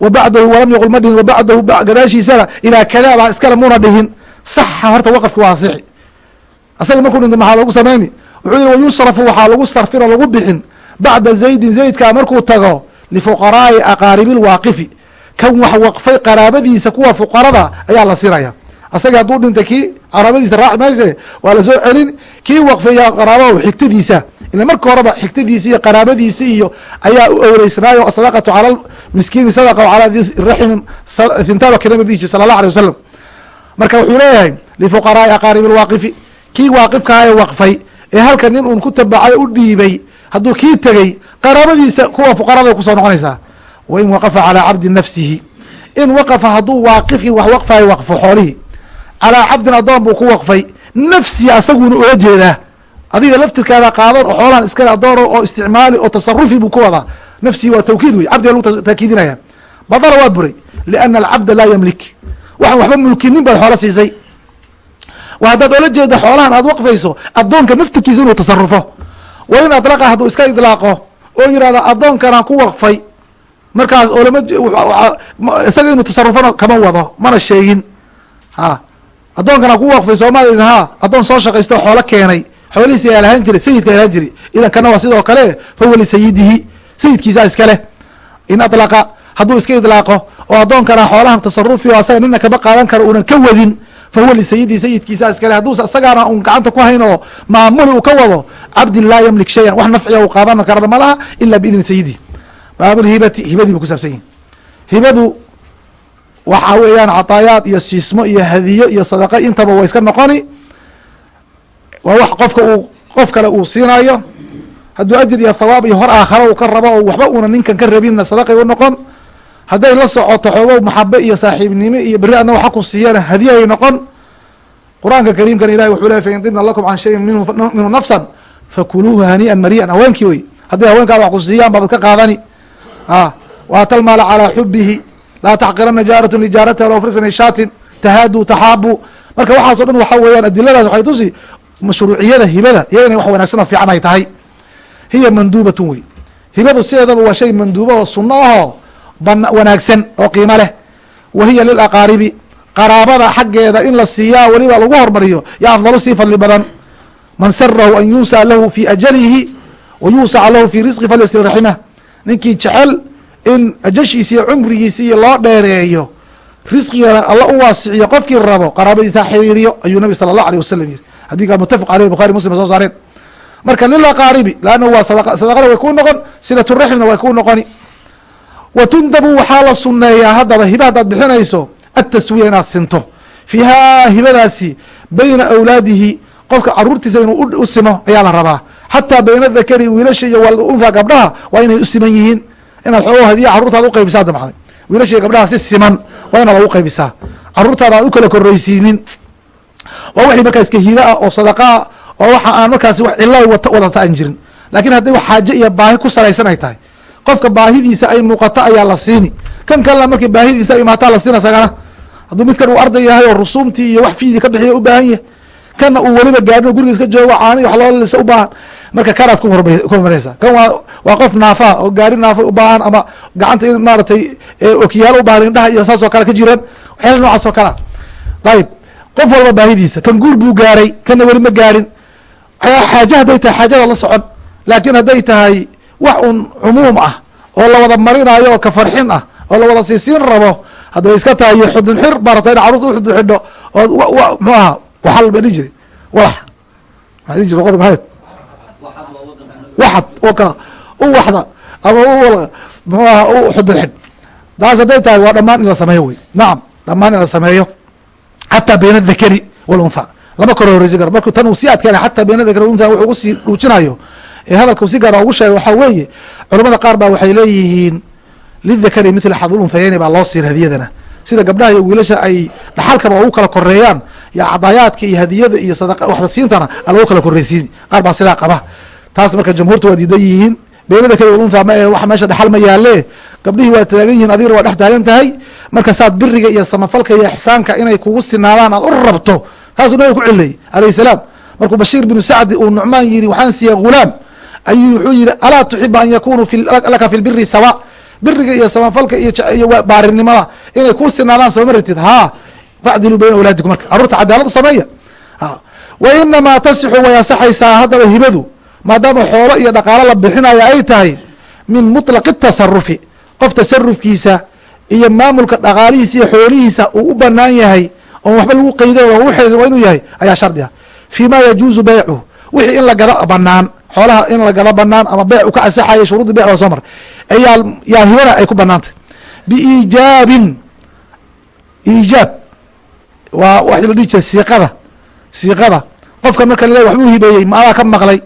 wa walam yaqul ma dhihin wa gadaashiisana ilaa kadaa iskale muuna dhihin saxa horta waqafki waa asixi asaga markuu dhinta maxaa loogu samayni wuxuu yihi wayusrafu waxaa lagu sarfin oo lagu bixin bacda zaydin zaydkaa markuu tago lifuqaraai aqaaribi lwaaqifi kan wax waqfay qaraabadiisa kuwa fuqarada ayaa la sinaya asaga hadduu dhintay kii qaraabadiisa raaci mayse waa la soo celin kii waqfeeya qaraabah xigtadiisa ila marka horeba xigtadiisi iyo qaraabadiisi iyo ayaa u awreysnaayo sadaqatu cala miskiini sadaqa calaa raximin hintaaba kalama dhihi jir sala allah alay wasalam marka wuxuu leeyahay lifuqaraai aqaaribi lwaaqifi kii waaqifkahae waqfay ee halka nin uun ku tabacay u dhiibay hadduu kii tegey qaraabadiisa kuwa fuqarada ku soo noqonaysaa. Wain waqafa calaa cabdi nafsihi in waqafa hadduu waaqifkii wax waqfayo waqfo xoolihii. Calaa cabdin adoon buu ku waqfay nafsihi asaguuna oga jeedaa adiga laftirkaada qaadan oo xoolahan iskale adoon oo isticmaali oo tasarufi buu ku wadaa. Nafsihi waa tawkiid wey cabdiga lagu taakiidinaya badala waa buray liana alcabda laa yamlik. Waxaan waxba mulkinin baad xoolo siisay. Wa haddaad oola jeeda xoolahan aad waqfayso adoonka naftirkiisa inuu tasarufo wa in adlaqa hadduu iska idlaaqo oo yihahdo adoonkanaan ku waqfay markaas oo lama isaga inuu tasarufana kama wado mana sheegin. Ha. Adoonkanaan ku waqfay soomaliya ha. Adoon soo shaqaysto xoolo keenay xoolihiisi ayaa lahaan jiray sayidka lahaan jiray. Idan waa sidoo kale fahuwa lisayidihi sayidkiisa iskale in adlaqa hadduu iska idlaaqo oo addoonkana xoolahan tasarufi asaga nina kama qaadan karo uunan ka wadin fahuwa lisayidi sayidkiisa iskale hadduusa isagaana un gacanta ku hayn oo maamuli uu ka wado cabdin laa yamlik shayan wax nafciya uu qaadan karana ma laha biidni sayidi baabulhibati hibadii bu kusaabsan yihiin hibadu waxaa weeyaan cataayaad iyo siismo iyo hadiyo iyo sadaqa intaba way iska noqoni waa wax qofka uu qof kale uu siinayo. Hadduu ajir iyo thawaab iyo hor aakharo uu ka rabo oo waxba una ninkan ka rabinna sadaqay u noqon. Hadday la socoto xoogow maxabe iyo saaxiibnimo iyo berri adna waxa ku siiyana hadiyahay noqon. Qur'aanka kariimkan ilahi wuxuu ley fain dibna lakum can shayin minhu nafsan fakuluuhu hanii'an mari'an. Haweenkii wey. Hadday haweenkaada wax ku siiyaan baabad ka qaadani. A waata almaala calaa xubihi laa taxqirana jaaratun lijaaratiha low frisani shaatin tahaadu taxaabu marka waxaaso dhan waxa weeyaan adiladaas waxay tusi mashruuciyada hibada inay wax wanaagsan oo fiican ay tahay. Hiya manduubatun wey. Hibadu sideedaba waa shay manduuba oo sunno ahoo wanaagsan oo qiimo leh. Wa hiya lilaqaaribi qaraabada xaggeeda in la siiyaa weliba lagu hormariyo yaa afdalu sii fadli badan. Man sarahu an yunsaa lahu fi ajalihi wa yuusaca lahu fi risqi falyasir raximah ninkii jecel in ajashiisa iyo cumrigiisa iyo loo dheereeyo risqigana alla u waasiciyo qofkii rabo qaraabadiisa xiriiriyo ayuu nabi sala allah alيh wasalam yiri xadika mutafaq aleyh bukhari muslim soo saareen marka lilaqaaribi lannahu waa sadaqana way kuu noqon silaturaximna way kuu noqoni. Wa tundabu waxaa la suneeyaa haddaba hiba haddaad bixinayso ataswiya inaad sinto. Fiiha hibadaasi bayna awlaadihi qofka caruurtiisa inuu u simo ayaa la rabaa. Xataa bayna dakari wiilasha iyo walunha gabdhaha waa inay u siman yihiin. Inaad xoogo hadiya carruurtaada uqaybisaa damacday wiilasha iyo gabdhaha si siman waa inaad ugu qaybisaa aad u kala korreysiinin waa wixii markaa iska hiba ah oo sadaqaa oo waxa aan markaasi wax cilla wadata aan jirin. Lakin hadday wax xaaje iyo baahi ku salaysan ay tahay qofka baahidiisa ay muuqato ayaa la siini. Kan kalena markii baahidiisa imaataa la siina sagana hadduu midkan uu arday yahay oo rusuumtii iyo wax fiidii ka bixiya u baahan yahay kana uu weliba gaadhin o guriga iska joogo caani wax loo lisa u baahan marka kanaad ku hormareysa kan waa waa qof naafaa oo gaari naafa u baahan ama gacanta in maaratay okiyaalo u baahan indhaha iyo saas oo kale ka jiraan waxyaala noocaas oo kalea ayib qof walba baahidiisa kan guur buu gaaray kana weli ma gaarin. Xaaje hadday tahay xaajada la socon. Laakiin hadday tahay wax un cumuum ah oo lawada marinayo oo ka farxin ah oo lawada siisiin rabo hadday iska tahay iyo xudun xir baarata in carurta uxudun xidho oo mxuu aha waxal ba dhihi jiri walax. Maa dhihi jiri luqada waxad oo ka u waxda ama u mxuu aha u xudun xidh. Taas hadday tahay waa dhamaan in la sameeyo wey. Nacam dhamaan in la sameeyo xataa bayna adakari waluntha lama kala horeysin karo marku tan uu sii adkeena xataa bayna dakari waluntha wuxuu ugusii dhuujinayo ee hadalka si gaara ugu sheegay waxaa weeye culamada qaar baa waxay leeyihiin lidakari mithla xadulunthayeyni baa loo siin hadiyadana sida gabdhaha iyo wiilasha ay dhaxalkaba ugu kala koreeyaan iyo cadaayaadka iyo hadiyada iyo waxda siintana a lagu kala koreysiin qaar baa sidaa qaba. Taas marka jamhuurta waa diidan yihiin beenada keli walunha ma wax meesha dhexal ma yaale gabdhihii waa taagan yihiin adigna waa dhex taagan tahay. Marka saad biriga iyo samafalka iyo ixsaanka inay kugu sinaadaan aad u rabto. Taasuu nabiga ku celiyey alayh salaam. Markuu bashiir binu sacdi uu nucmaan yidhi waxaan siiyey ghulaam ayuu wuxuu yihi alaa tuxibu an yakunuu laka fi lbiri sawa. Biriga iyo samafalka iyo baarinimada inay kuu sinaadaan sooma rabtid. Ha! Facdiluu bayna awlaadikum marka. Carruurta cadaalad u sameeya wa inamaa tasixu way asaxaysaa haddaba hibadu maadaama xoolo iyo dhaqaalo la bixinayo ay tahay min mutlaqi tasarufi qof tasarufkiisa iyo maamulka dhaqaalihiisa iyo xoolihiisa uu u banaan yahay oon waxba lagu xelin waa inuu yahay ayaa shardi ah. Fii ma yajuuzu beycu wixii in la gado banaan xoolaha in la gado banaan ama beyc u ka asaxaya shuruudi beyc waa soo mar ayaa yaa hibada ay ku banaantay biiijaabin iijaab waa wa la dhihi jiray siiqada siiqada. Qofkan marka lale waxbuu hibeeyey ma ka maqlay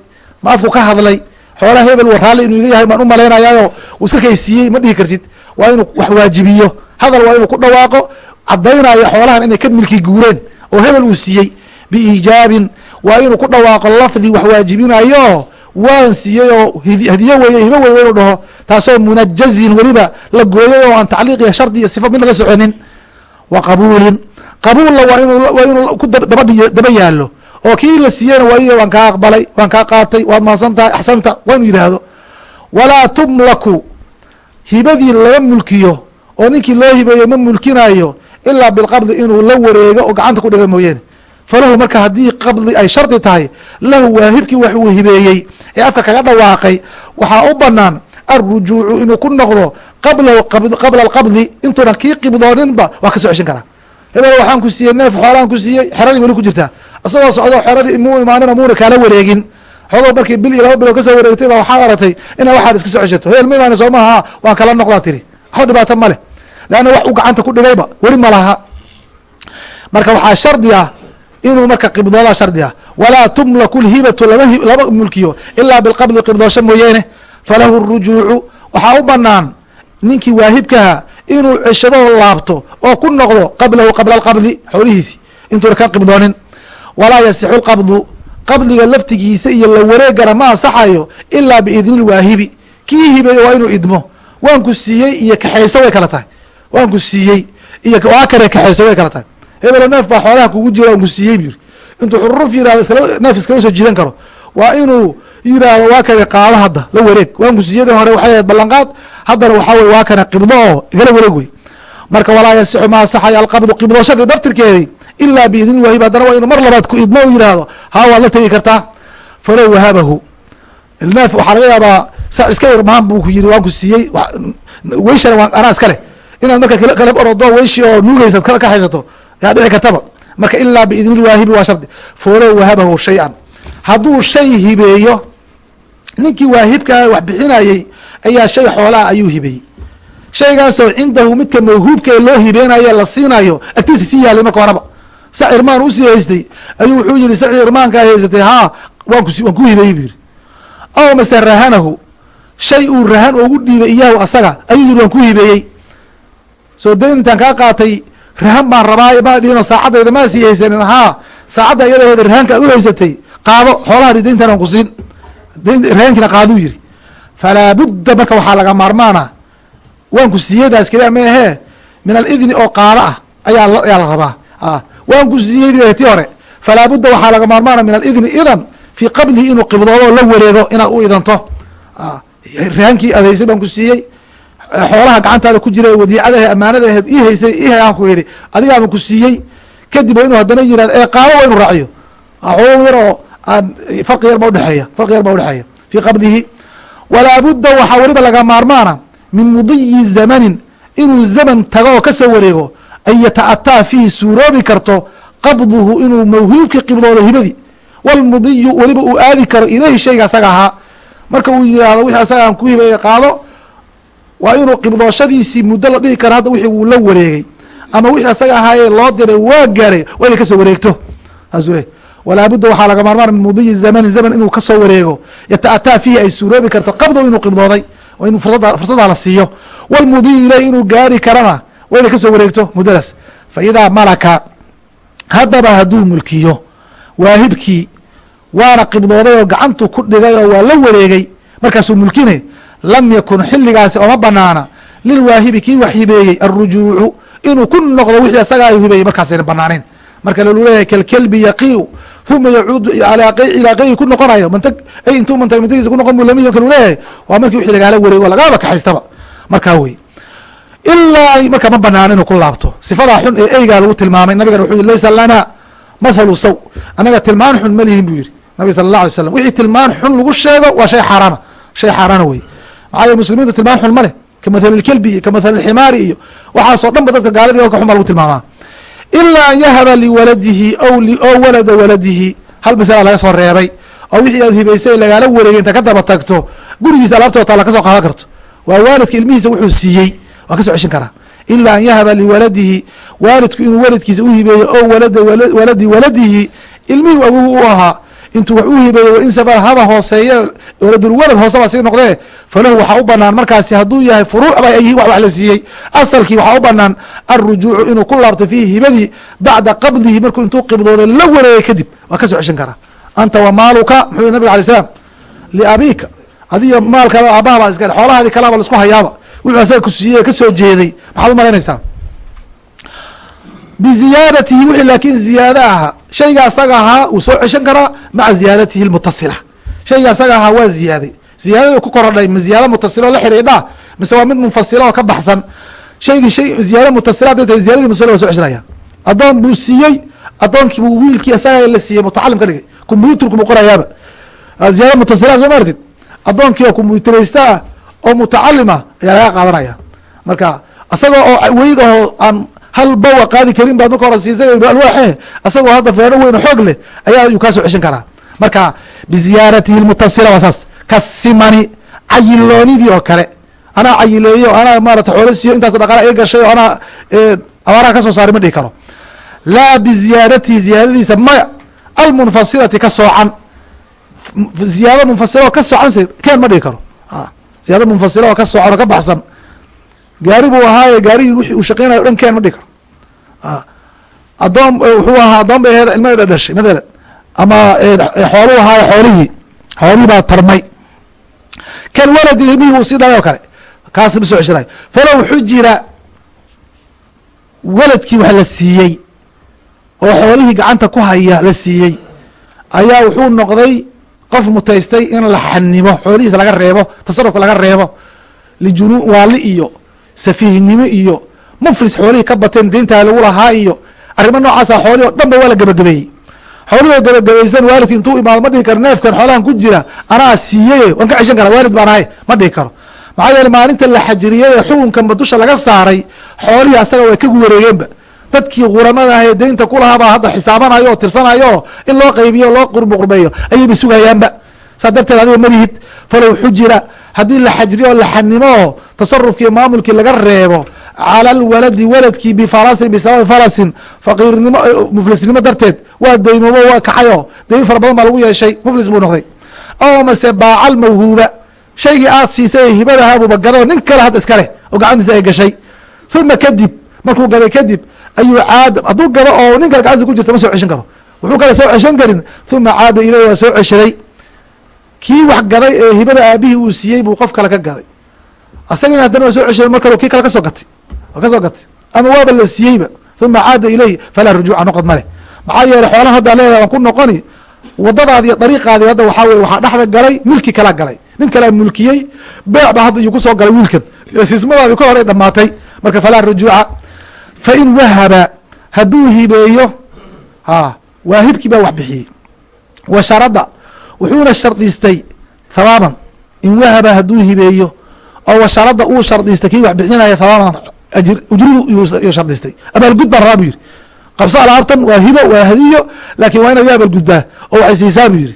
ma afku ka hadlay. Xoolaha hebel wa raalli inuu iga yahay baan u malaynayaao uu iska kaysiiyey ma dhihi kartid. Waa inuu wax waajibiyo. Hadal waa inuu ku dhawaaqo caddaynaya xoolahan inay ka milki guureen oo hebel uu siiyey. Biiijaabin waa inuu ku dhawaaqo lafdi wax waajibinayo waan siiyey oo hadiyo weye hibo wey inuu dhaho. Taasoo munajazin weliba la gooyay oo aan tacliiq iyo shardi iyo sifa mid laga soconin. Wa qabuulin. Qabuulla waa inuu ku daba yaallo oo kii la siiyeyna waa waan kaa aqbalay waan kaa qaatay waad mahadsan tahay axsanta waa inuu yidhaahdo. Walaa tumlaku hibadii laga mulkiyo oo ninkii loo hibeeyo ma mulkinayo ilaa bilqabdi inuu la wareego oo gacanta ku dhiga mooyeene falahu marka haddii qabdi ay shardi tahay lahu waahibkii wax uu hibeeyey ee afka kaga dhawaaqay waxaa u banaan alrujuucu inuu ku noqdo qablahu qabla alqabdi intuunan kii qibdooninba waa ka soo ceshin karaa. Hebel waxaan ku siiyey neef xoolaan ku siiyey xeradii weli ku jirtaa isagoo socdo xeradii muu imaanina muuna kaala wareegin. Xoogo markii bil iyo laba bilood ka soo wareegtay ba waxaad aratay ina waxaad iska soo ceshato hebel ma imaana soo maaha waan kala noqdaa tiri. Waxba dhibaato ma leh. Leanna wax u gacanta ku dhigayba weli ma laha. Marka waxaa shardi ah inuu marka qibdoodaa shardi ah walaa tumlaku lhibatu lama mulkiyo ilaa bilqabdi qibdoosho mooyeene falahu rujuucu. Waxaa u banaan ninkii waahibkaha inuu ceshado laabto oo ku noqdo qablahu qabla alqabdi xoolihiisi intuuna ka qibdoonin walaa yasixu lqabdu qabdiga laftigiisa iyo la wareegana ma ansaxayo ilaa biidni lwaahibi kii hibeeye waa inuu idmo. Waan ku siiyey iyo kaxayso way kala tahay. Waan ku siiyey iyo waa kale kaxayso way kala tahay. Hebelo neef baa xoolaha kugu jira waan ku siiyey bu yiri intuu xururuf yiraahdo neef iskala soo jiidan karo. Waa inuu yiraahdo waa kane qaado hadda la wareeg. Waan ku siiyadii hore waxay ahayd ballanqaad. Haddana waxaa weye waa kana qibdo oo igala wareeg wey marka walaa yasixu ma asaxayo alqabdu qibdooshadii daftirkeedi ilaa biidni waahib haddana waa inuu mar labaad ku idmo u yihahdo haa waad la tegi kartaa. Falow wahabahu neef waxaa laga yaabaa sa iska irmaan buu ku yiri waan ku siiyey. Weyshana waan anaa iska leh. Inaad marka kala orodo weyshi oo nuugeysad kala kaxaysato yaa dhici kartaba. Marka ilaa biidni waahibi waa shardi. Falow wahabahu shay-an. Hadduu shay hibeeyo ninkii waahibkaa wax bixinayey ayaa shay xoolaha ayuu hibeeyey shaygaasoo cindahu midka mawhuubka ee loo hibeenayo la siinayo agtiisa sii yaalay marka horaba sac irmaan u sii haystay. Ayuu wuxuu yihi saci irmaankaa haysatay haa waan ku hibeeyey bu yihi aw mase rahanahu shay uu rahan ugu dhiibay iyahu asaga ayuu yihi waan ku hibeeyey. Soo dayn intaan kaa qaatay rahan baan rabaa maa dhiino saacadayda maa sii haysanin haa saacadda iyadaheeda rahanka ad u haysatay qaado xoolaha dayntan aan ku siin. Rahankiina qaaduu yihi falaa budda marka waxaa laga maarmaana waan ku siiyadaas keliya ma min alidni oo qaado ah ayaa ayaa la rabaa waan ku siiyey ti hore. Falaa budda waxaa laga maarmaana min alidni idan fii qablihi inuu qibdoodo oo la wareego inaad u idanto. Rahankii aad haysay baan ku siiyey xoolaha gacantaada ku jira wadiicadahe amaanada aheed i haysay i aan ku yidhi adigaaba ku siiyey kadib waa inuu haddana yiraahdo ee qaado waa inu raaciyo. Xoog yar oo aan farqi yar ba udhexeeya farqi yar ba udhexeeya fii qabdihi walaa budda waxaa weliba laga maarmaana min mudiyi zamanin inuu zaman tago oo ka soo wareego an yata'ataa fiihi suuroobi karto qabduhu inuu mawhiibkii qibdoodo hibadii walmudiyu weliba uu aadi karo ilayhi shayga asaga ahaa. Marka uu yihahdo wixii asaga aan ku hibeeye qaado waa inuu qibdooshadiisii muddo la dhihi karo hadda wixii wuu la wareegay. Ama wixii asaga ahaayee loo diray waa gaaray waa inay ka soo wareegto. Saasuu le waxaa laga maarmaan min mudiyi zamani zaman inuu ka soo wareego. Yata'ataa fiihi ay suuroobi karto qabdo inuu qibdooday waa in fursadaa la siiyo. Walmudiyu ilayhi inuu gaari karana waa inay ka soo wareegto muddadaas fa idaa malaka haddaba hadduu mulkiyo waahibkii waana qibdooday oo gacantu ku dhigay oo waa la wareegay markaasuu mulkinay lam yakun xilligaasi ooma banaana lilwaahibi kii wax hibeeyey alrujuucu inuu ku noqdo wixii asagaa hibeeyey markaasayna banaanayn marka lalu leeyahay kalkelbi yaqiu uma yacuudu ilaa qeygi ku noqonayo. Intuu mantag mantagiisa ku noqon bu lami kalu leeyahay waa markii wixii lagaala wareego lagaaba kaxaystaba. Markaa wey ilaa marka ma banaano inuu ku laabto. Sifadaa xun ee eygaa lagu tilmaamay nabigana wuxuu yiri laysa lana mathalu saw. Annaga tilmaan xun ma lihin buu yihi nabig sala allah alay slam wixii tilmaan xun lagu sheego waa shay xaaraana shay xaaraana wey maxaa yele muslimiinta tilmaan xun ma leh ka mathali lkelbi iyo ka mathali lximaari iyo waxaasoo dhan ba dadka gaaladii oo ka xun baa lagu tilmaamaa. Ilaa an yahaba liwaladihi o walada waladihi hal masala laga soo reebay oo wixii aad hibaysay lagaala wareegay inta ka daba tagto gurigiisa alaabtoo taala ka soo qaadan karto. Waa waalidka ilmihiisa wuxuu siiyey waa ka soo ceshin karaa ilaa an yahaba liwaladihi waalidku inuu waladkiisa u hibeeyo o walada waladi waladihi ilmihii awogu u ahaa intuu wax u hibeeyo wain safar haba hooseeye waladulwalad hoose baa sii noqdee falahu waxaa u banaan markaasi hadduu yahay furuuc ba yihiin wax la siiyey. Asalkii waxaa u banaan alrujuucu inuu ku laabto fiihi hibadii bacda qabdihi markuu intuu qibdooday la wareegay kadib. Waa ka soo ceshan karaa anta wa maaluka muxuu nabig alay slam liabiika adiyo maalkaada aabaha baa iskale xoolahaadii kalaaba la isku hayaaba wuxuu asaga ku siiyey ka soo jeeday. Maxaad u malaynaysaa? Biziyaadatihi wixii laakiin ziyaado ahaa. Shayga asaga ahaa uu soo ceshan karaa maca ziyaadatihi lmutasila shayga asaga ahaa waa ziyaaday. Ziyaadada ku korodhay. Ma ziyaado mutasila oo la xidhiidha? Mise waa mid munfasila oo ka baxsan. Shaygii shay ziyaado mutasila haday tahay ziyadadii mutasila waa so ceshanaya addoon buu siiyey. Addoonkii buu wiilkii asaga la siiyey mutacalim ka dhigay. Combyuterku buu qorayaaba ziyaado mutasila soo maartid addoonkii oo combyuteraysta ah oo mutacalim ah ayaa laga qaadanaya. Marka isagoo oo weyd aho aan hal bawa qaadi karin baad marka hore siisay alwaaxe isagoo hadda feedho weyn oo xoog leh ayaa ayuu kaa soo ceshan karaa. Marka biziyaaratihi lmutasila waa saas. Ka simani cayiloonidii oo kale. Anaa cayileeyo anaa maarata xoolo siiyo intaas dhaqaala iga gashay oo anaa abaaraha ka soo saaray ma dhihi karo. Laa biziyaadatihi ziyaadadiisa maya almunfasilati ka soocan. Ziyaado munfasila oo ka soocanse keen ma dhihi karo ziyaado munfasila oo ka soocan oo ka baxsan. Gaari buu ahaaye gaarigii wixii uu shaqeynayo o dhan keen ma dhihi karo adoon wuxuu ahaa adoon bay aheed ilma dha dhashay mathalan ama xooluu ahaaye xoolihii. Xoolihii baa tarmay. Kan waladi ilmihii uu sii dhalay oo kale kaas ma soo ceshanayo falow xujira waladkii wax la siiyey oo xoolihii gacanta ku haya la siiyey. Ayaa wuxuu noqday qof mutaystay in la xanimo xoolihiisa laga reebo tasarufka laga reebo lijunu waali iyo safiihnimo iyo muflis xoolihii ka bateen deyntaa lagu lahaa iyo arrimo noocaasa xoolihi o dhan ba waa la gebagabeeyey. Xoolihii oo gebagabaysan waalidki intuu imaado ma dhihi karo neefkan xoolahan ku jira anaa siiyey waan ka ceshan kara waalid baan ahay ma dhihi karo. Maxaa yeele maalinta la xajiriyey ee xukunkanba dusha laga saaray xoolihii asaga way ka wareegeenba dadkii quramada ah ee deynta kulahaabaa hadda xisaabanayo oo tirsanayo in loo qaybiyo loo qurbeeyo ayayba sugayaanba saas darteed adiga malihid falow xujira haddii la xajriyo la xanimo tasarufkii maamulkii laga reebo cala alwaladi waladkii bifalasin bisababi falasin faqiirnimo muflisnimo darteed waa deymoobo waa kacayo. Deyn fara badan baa lagu yeeshay muflis buu noqday. Oo mase baacal mawhuuba shaygii aad siisay hibadahabuuba gado nin kale hadda iska leh oo gacantiisa ay gashay. Uma kadib markuu gaday kadib ayuu caada hadduu gado oo nin kale gacantiisa ku jirta ma soo ceshan karo wuxuu kale soo ceshan karin uma caada ileyh waa soo ceshaday kii wax gaday ee hibada aabihii uu siiyey buu qof kale ka gaday asagina haddana waa soo ceshaday mar kale kii kale ka soo gatay waa ka soo gatay ama waaba la siiyeyba uma caada ileyh falaa rujuuca noqod ma leh maxaa yeeley xoolan haddaa leedahay waan ku noqoni wadadaadi iyo hadda waxaa weye waxaa dhexda galay milki kalaa galay nin kalaa mulkiyey beec ba hadda iyuu ku soo galay wiilkan sismadaadi ka hor ay dhamaatay marka falaa rujuuca fain wahaba hadduu hibeeyo waahibkii baa wax bixiyey wa sharada wuxuuna shardiistay thawaaban in wahaba hadduu hibeeyo oo wa sharada uu shardiistay kii wax bixinaya thawaaban ajir ujradu yuu shardiistay abaalgud baan rabaa buu yihi qabso alaabtan waa hibo waa hadiyo laakiin waa inaad abaalguddaa oo waxay siisaa buu yihi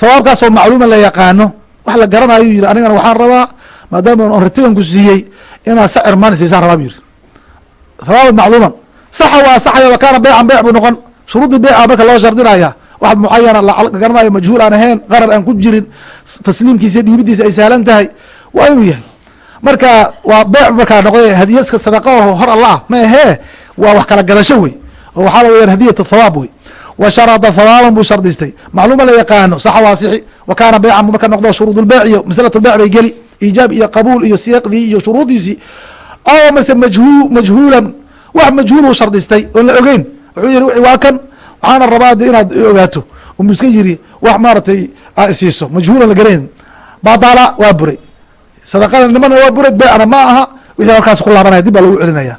thawaabkaasoo macluuma la yaqaano wax la garanayo yihi anigana waxaan rabaa maadaama on ritiganku siiyey inaad sacir maani siisaan rabaa bu yihi thawaaban macluuman. Saxa waa saxaya wa kaana beycan beyc buu noqon. Shuruudii beyca marka loo shardinaya. Wax mucayana la garanayo majhuul aan ahayn qarar aan ku jirin tasliimkiisa dhiibidiisa ay sahlan tahay. Waa inuu yahay. Marka waa beyc markaa noqday hadiyaska sadaqa oo hor alla ah. Ma ahee? Waa wax kala gadasho wey. Oo waxaa weyaan hadiyat thawaab wey. Wa sharada hawaaban buu shardistay. Macluuma la yaqaano saxa waasixi wa kaana beycan marka noqdo shuruud iyo masalat bay geli. Iijaab iyo qabuul iyo siyaqdii iyo shuruudiisii oo mase majhu majhuulan wax majhuul uu shardistay oon la ogeyn wuxuu yihi waa kan waxaana rabaa de inaad ogaato umu iska yiri wax maaratay isiiso majhuulan la garanayn badala waa buray sadaqada nimana waa buray beycna ma aha wixii halkaas ku laabanaya dib baa lagu celinaya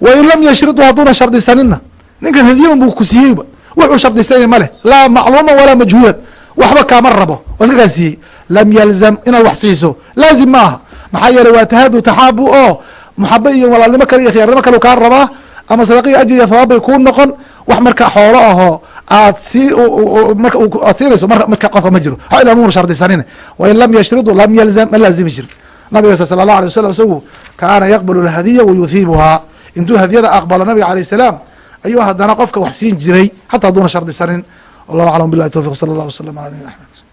wain lam yashridu hadduuna shardisanina ninkan hadiye un buu ku siiyeyba wuxuu shardistayna ma leh laa macluuman walaa majhuulan waxba kaama rabo waa iska kaa siiyey lam yalzam inaad wax siiso laazim ma aha maxaa yeeley waa tahadu taxaabu oo muxabe iyo walaalnimo kale iyo khiyaarnimo kale kaa rabaa ama sadaqii ajir iyo thawaab bay kuu noqon wax marka xoolo ahoo aad sii marka aad siinayso mar marka qofka ma jiro ha ila muur shardisanin wain lam yashridu lam yalzam ma laazimi jirin nabiga sal sala allah alay wasalam isagu kaana yaqbalu lhadiya wayuhiibuhaa intuu hadiyada aqbalo nabiga alayh salaam ayuu haddana qofka wax siin jiray xata hadduuna shardisanin wallahu aclam billahi towfiq sala allah wasalam ala nabina axmed